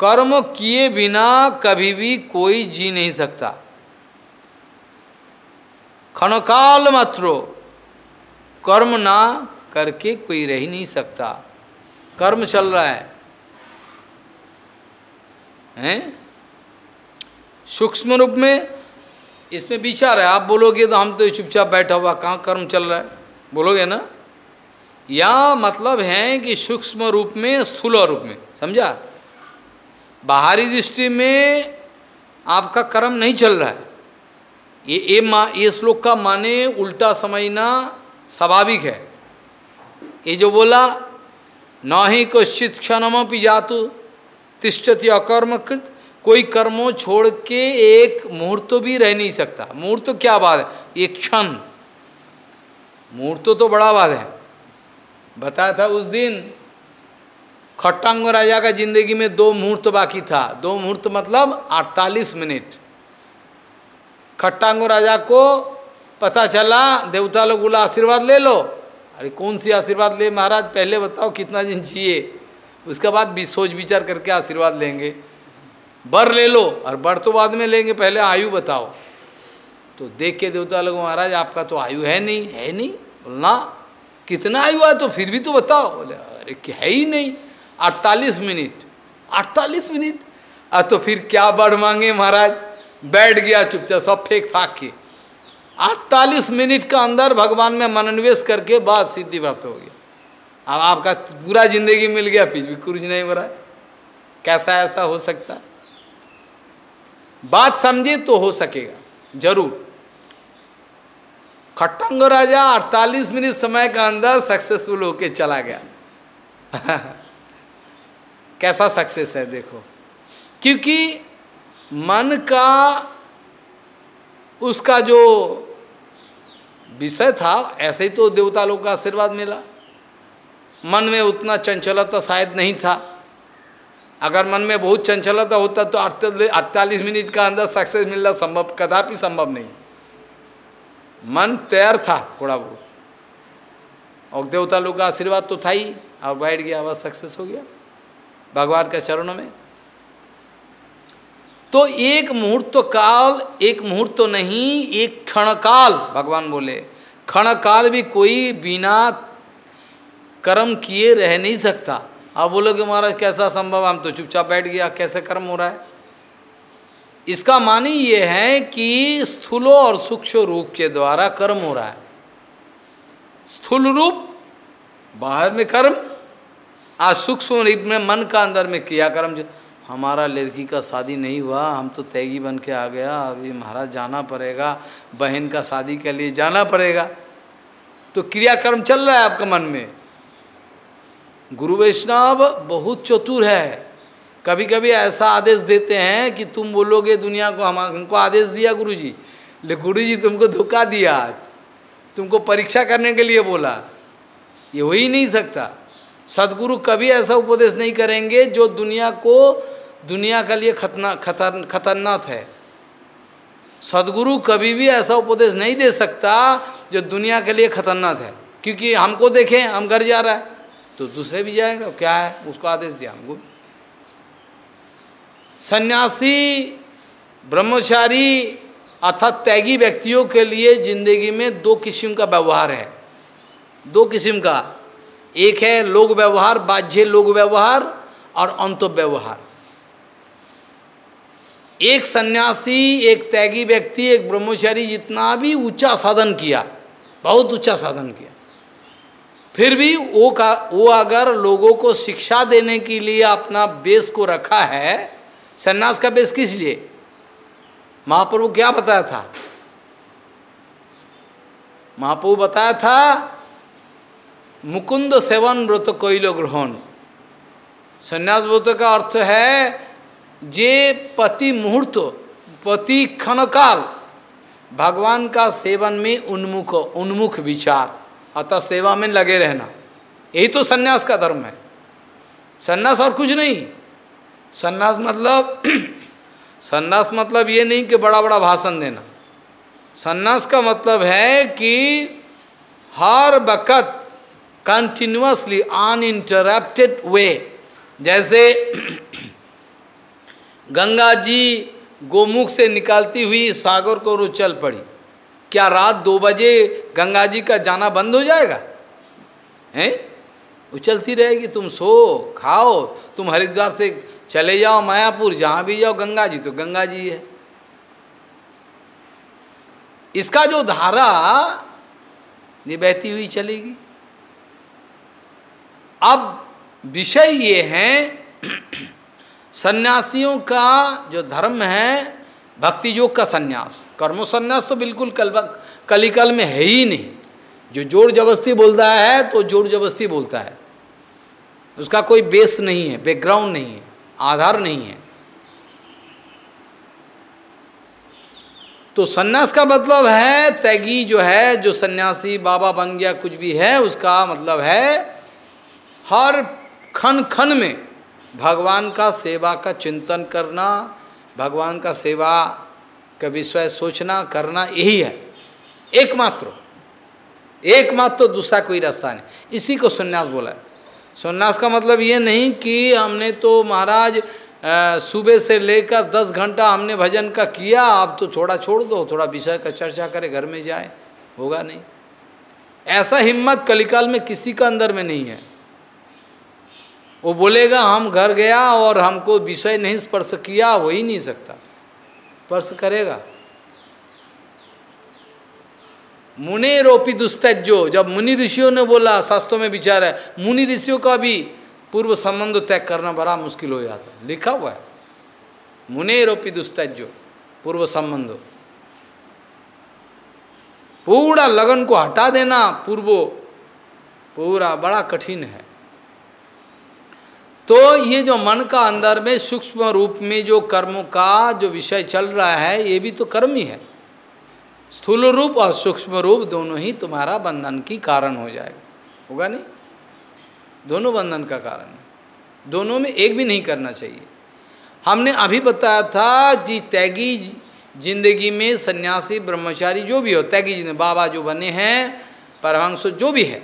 कर्म किए बिना कभी भी कोई जी नहीं सकता। क्षणकाल मात्रो, कर्म ना करके कोई रह नहीं सकता। कर्म चल रहा है। हैं? सूक्ष्म रूप में इसमें विचार है। आप बोलोगे तो हम तो चुपचाप बैठा हुआ, कहाँ कर्म चल रहा है? बोलोगे ना? या मतलब है कि सूक्ष्म रूप में, स्थूल रूप में, समझा? बाहरी दृष्टि में आपका कर्म नहीं चल रहा है। ये ये मा, ये श्लोक का माने उल्टा समझना स्वाभाविक है। ये जो बोला, न ही कश्चित क्षणमपि जातु, तिष्ठति अकर्मकृत कोई कर्मों छोड़ के एक मुहूर्त भी रह नहीं सकता। मुहूर्त क्या बात है? एक क्षण। मुहूर्त तो बड़ा बात है। बताया था उस दिन, खट्टांग राजा का ज़िंदगी में दो मुहूर्त बाकी था। दो मुहूर्त मतलब 48 मिनट। खट्टांग राजा को पता चला, देवता लोग बोला, आशीर्वाद ले लो। अरे, कौन सी आशीर्वाद ले? महाराज, पहले बताओ कितना दिन चाहिए उसके बाद भी सोच विचार करके आशीर्वाद लेंगे। बर ले लो और बर तो बाद में लेंगे पहले आयु बताओ। तो देख के देवता लोग महाराज आपका तो आयु है नहीं। है नहीं। बोलना कितना आयु है तो फिर भी तो बताओ। बोले अरे है ही नहीं। अड़तालीस मिनट। अड़तालीस मिनट? और तो फिर क्या बढ़ मांगे महाराज? बैठ गया चुपचाप सब फेंक फाक के। अड़तालीस मिनट का अंदर भगवान में मनोनिवेश करके बाद सिद्धि प्राप्त हो गया अब आपका पूरा ज़िंदगी मिल गया फिर भी कुछ नहीं है कैसा ऐसा हो सकता? है बात समझे तो हो सकेगा, ज़रूर। खट्टंग राजा 48 मिनट समय का अंदर सक्सेसफुल होके चला गया। [LAUGHS] कैसा सक्सेस है, देखो। क्योंकि मन का, उसका जो विषय था, ऐसे ही तो देवता लोग का आशीर्वाद मिला। मन में उतना चंचलता शायद नहीं था। अगर मन में बहुत चंचलता होता तो अड़तालीस मिनट का अंदर सक्सेस मिलना संभव कदापि संभव नहीं। मन तैयार था थोड़ा बहुत। और देवता लोग का आशीर्वाद तो था ही। और बैठ गया बस सक्सेस हो गया। भगवान के चरणों में। तो एक मुहूर्त तो काल, एक मुहूर्त तो नहीं, एक क्षण काल, भगवान बोले। क्षण काल भी कोई बिना कर्म किए रह नहीं सकता। आप बोलोगे, महाराज, कैसा संभव हम तो चुपचाप बैठ गया कैसे कर्म हो रहा है? इसका मानी ये है कि स्थूलो और सूक्ष्म रूप के द्वारा कर्म हो रहा है। स्थूल रूप, बाहर में कर्म आज सूक्ष्म रूप में मन का अंदर में क्रिया कर्म जो, हमारा लड़की का शादी नहीं हुआ, हम तो तैगी बन के आ गया, अभी महाराज जाना पड़ेगा, बहन का शादी के लिए जाना पड़ेगा। तो क्रियाकर्म चल रहा है आपका मन में। गुरु वैष्णव बहुत चतुर है। कभी कभी ऐसा आदेश देते हैं कि तुम बोलोगे दुनिया को हम, हमको आदेश दिया गुरु जी ले गुरु जी तुमको धोखा दिया। तुमको परीक्षा करने के लिए बोला। ये हो ही नहीं सकता। सदगुरु कभी ऐसा उपदेश नहीं करेंगे जो दुनिया को, दुनिया के लिए खतना, खतर, खतरनाक है। सदगुरु कभी भी ऐसा उपदेश नहीं दे सकता जो दुनिया के लिए खतरनाक है। क्योंकि हमको देखें, हम घर जा रहा है। तो दूसरे भी जाएगा, क्या है? उसको आदेश दिया हमको। सन्यासी, ब्रह्मचारी अर्थात त्यागी व्यक्तियों के लिए ज़िंदगी में दो किस्म का व्यवहार है। दो किस्म का, एक है लोग व्यवहार, बाह्य लोग व्यवहार और अंत व्यवहार। एक सन्यासी, एक त्यागी व्यक्ति, एक ब्रह्मचारी जितना भी ऊँचा साधन किया, बहुत ऊँचा साधन किया। फिर भी वो का, वो अगर लोगों को शिक्षा देने के लिए अपना बेस को रखा है, सन्यास का बेस किस लिए? महाप्रभु क्या बताया था? महाप्रभु बताया था, मुकुंद सेवन व्रत कोइलो ग्रहण। संन्यास व्रत का अर्थ है, जे पति मुहूर्त, पति क्षणकाल, भगवान का सेवन में उन्मुख उन्मुख विचार। अतः सेवा में लगे रहना। यही तो सन्यास का धर्म है। सन्यास और कुछ नहीं। सन्यास मतलब [CLEARS THROAT] सन्यास मतलब ये नहीं कि बड़ा बड़ा भाषण देना। सन्यास का मतलब है कि हर वक़्त कंटिन्यूसली अनइंटरप्टेड वे जैसे, [CLEARS THROAT] गंगा जी गोमुख से निकालती हुई सागर को रुचल पड़ी। क्या रात दो बजे गंगा जी का जाना बंद हो जाएगा? हैं? वो चलती रहेगी, तुम सो, खाओ, तुम हरिद्वार से चले जाओ, मायापुर, जहाँ भी जाओ, गंगा जी तो गंगा जी है। इसका जो धारा, ये बहती हुई चलेगी। अब विषय ये है, [CLEARS THROAT] सन्यासियों का जो धर्म है भक्ति योग का सन्यास। कर्मो सन्यास तो बिल्कुल कल कलिकल में है ही नहीं। जो ज़ोर जबरस्ती बोलता है तो ज़ोर जबरस्ती बोलता है। उसका कोई बेस नहीं है बैकग्राउंड नहीं है, आधार नहीं है। तो सन्यास का मतलब है, तैगी जो है, जो सन्यासी बाबा बन गया, कुछ भी है, उसका मतलब है, हर खन खन में भगवान का सेवा का चिंतन करना भगवान का सेवा, का विषय सोचना, करना यही है। एकमात्र। एकमात्र दूसरा कोई रास्ता नहीं। इसी को सन्यास बोला है। सन्यास का मतलब ये नहीं कि हमने तो महाराज सुबह से लेकर दस घंटा हमने भजन का किया आप तो थोड़ा छोड़ दो, थोड़ा विषय का चर्चा करें, घर में जाए, होगा नहीं। ऐसा हिम्मत कलिकाल में किसी का अंदर में नहीं है। वो बोलेगा, हम घर गया और हमको विषय नहीं स्पर्श किया, हो ही नहीं सकता। स्पर्श करेगा। मुने रोपी दुस्तैजो जब मुनि ऋषियों ने बोला, शास्त्रों में विचार है, मुनि ऋषियों का भी पूर्व संबंध तय करना बड़ा मुश्किल हो जाता है। लिखा हुआ है, मुने रोपी दुस्तैजो पूर्व संबंध। पूरा लगन को हटा देना पूर्वो, पूरा बड़ा कठिन है। तो ये जो मन का अंदर में सूक्ष्म रूप में जो कर्मों का जो विषय चल रहा है, ये भी तो कर्म ही है। स्थूल रूप और सूक्ष्म रूप दोनों ही तुम्हारा बंधन की कारण हो जाएगा। होगा नहीं? दोनों बंधन का कारण है। दोनों में एक भी नहीं करना चाहिए। हमने अभी बताया था जी तैगी ज़िंदगी में सन्यासी, ब्रह्मचारी जो भी हो तैगी ज़िंदगी बाबा जो बने हैं, परमहंस जो भी है,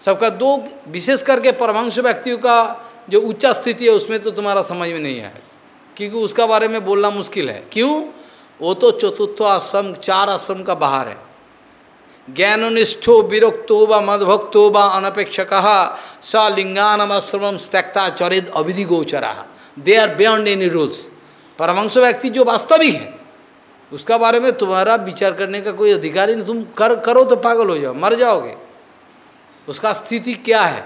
सबका दो विशेष करके परमहंस व्यक्तियों का जो उच्च स्थिति है, उसमें तो तुम्हारा समझ में नहीं आएगा क्योंकि उसका बारे में बोलना मुश्किल है। क्यों? वो तो चतुर्थ आश्रम, चार आश्रम का बाहर है। ज्ञाननिष्ठो विरक्तो व मदभक्तो व अनपेक्षक स लिंगानम आश्रम त्यक्ता चरित अविधि गोचरा। They are beyond any rules परमंश व्यक्ति जो वास्तविक है, उसका बारे में तुम्हारा विचार करने का कोई अधिकार ही नहीं। तुम कर, करो तो पागल हो जाओ, मर जाओगे। उसका स्थिति क्या है?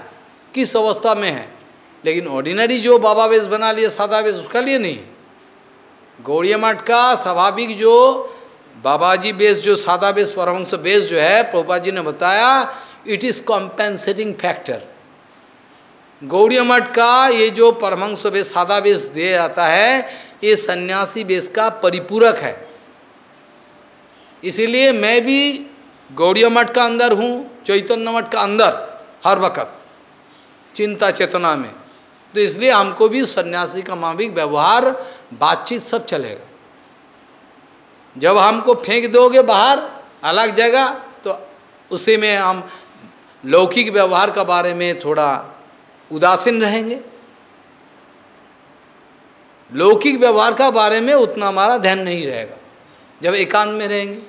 किस अवस्था में है? लेकिन ऑर्डिनरी जो बाबा वेश बना लिया सादा वेश, उसका लिए नहीं। गौड़िया मठ का स्वाभाविक जो बाबा जी बेस जो सादा बेस परमंश बेस जो है प्रोपा जी ने बताया it is compensating factor Gaudiya Math का ये जो परमंश बेस सादा बेस दे जाता है, ये सन्यासी बेस का परिपूरक है। इसीलिए मैं भी गौड़िया मठ का अंदर हूँ, चैतन्य मठ का अंदर, हर वक्त, चिंता चेतना में। तो इसलिए हमको भी सन्यासी का माविक व्यवहार, बातचीत सब चलेगा। जब हमको फेंक दोगे बाहर, अलग जगह तो उसी में हम लौकिक व्यवहार का बारे में थोड़ा उदासीन रहेंगे। लौकिक व्यवहार का बारे में उतना हमारा ध्यान नहीं रहेगा, जब एकांत में रहेंगे।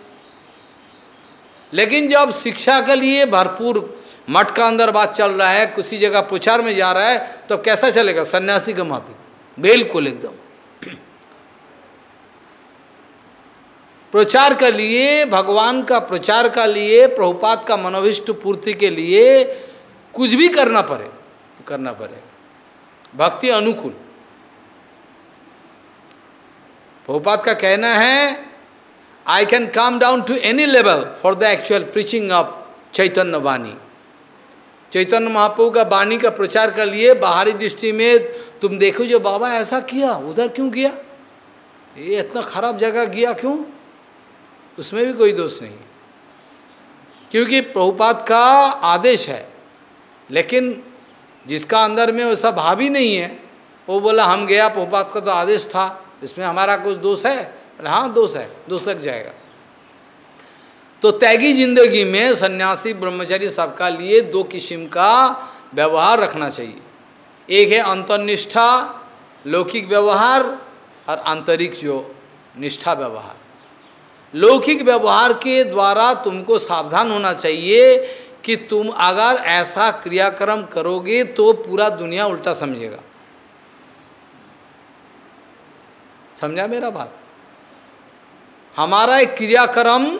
लेकिन जब शिक्षा के लिए भरपूर मठ का अंदर बात चल रहा है, किसी जगह प्रचार में जा रहा है तो कैसा चलेगा? सन्यासी का माफ़ी। बिल्कुल एकदम। प्रचार के लिए, भगवान का प्रचार का लिए प्रभुपात का मनोभिष्ट पूर्ति के लिए कुछ भी करना पड़े तो करना पड़ेगा भक्ति अनुकूल। प्रभुपात का कहना है I can come down to any level for the actual preaching of Chaitanya वाणी चैतन्य महाप्रभु का वाणी का प्रचार कर लिए, बाहरी दृष्टि में, तुम देखो जो बाबा ऐसा किया, उधर क्यों किया ये इतना खराब जगह गया क्यों? उसमें भी कोई दोष नहीं। क्योंकि प्रभुपात का आदेश है, लेकिन जिसका अंदर में वैसा भाव ही नहीं है, वो बोला, हम गया प्रभुपात का तो आदेश था, इसमें हमारा कुछ दोष है? हाँ दोष है, दोष लग जाएगा। तो त्यागी ज़िंदगी में सन्यासी, ब्रह्मचारी सबका लिए दो किस्म का व्यवहार रखना चाहिए। एक है अंतर्निष्ठा, लौकिक व्यवहार और आंतरिक जो निष्ठा व्यवहार। लौकिक व्यवहार के द्वारा तुमको सावधान होना चाहिए कि तुम अगर ऐसा क्रियाक्रम करोगे तो पूरा दुनिया उल्टा समझेगा। समझा मेरा बात? हमारा एक क्रियाक्रम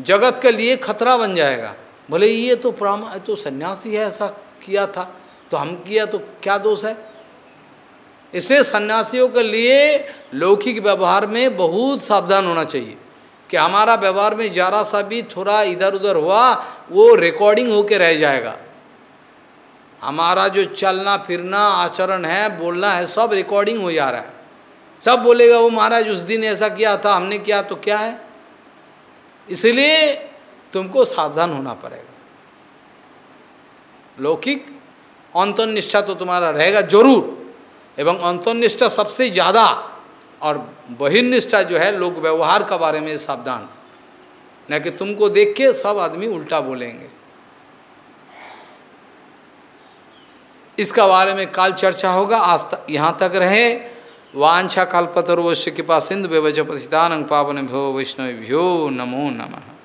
जगत के लिए खतरा बन जाएगा। बोले, ये तो प्राम तो सन्यासी है, ऐसा किया था। तो हम किया तो क्या दोष है? इसलिए सन्यासियों के लिए लौकिक व्यवहार में बहुत सावधान होना चाहिए कि हमारा व्यवहार में जरा सा भी थोड़ा इधर उधर हुआ, वो रिकॉर्डिंग होके रह जाएगा। हमारा जो चलना, फिरना, आचरण है, बोलना है, सब रिकॉर्डिंग हो जा रहा है। सब बोलेगा, वो महाराज, उस दिन ऐसा किया था, हमने किया तो क्या है? इसलिए तुमको सावधान होना पड़ेगा। लौकिक अंतर्निष्ठा तो तुम्हारा रहेगा ज़रूर, एवं अंतर्निष्ठा सबसे ज़्यादा और बहिर्निष्ठा जो है लोग व्यवहार का बारे में सावधान। न कि तुमको देख के सब आदमी उल्टा बोलेंगे। इसका बारे में काल चर्चा होगा, आज तक यहाँ तक रहे। वाछा कल्पतरुवश्य कृपा सिंधु व्यवज पतितानंग पावन भ्यो नमो नमः।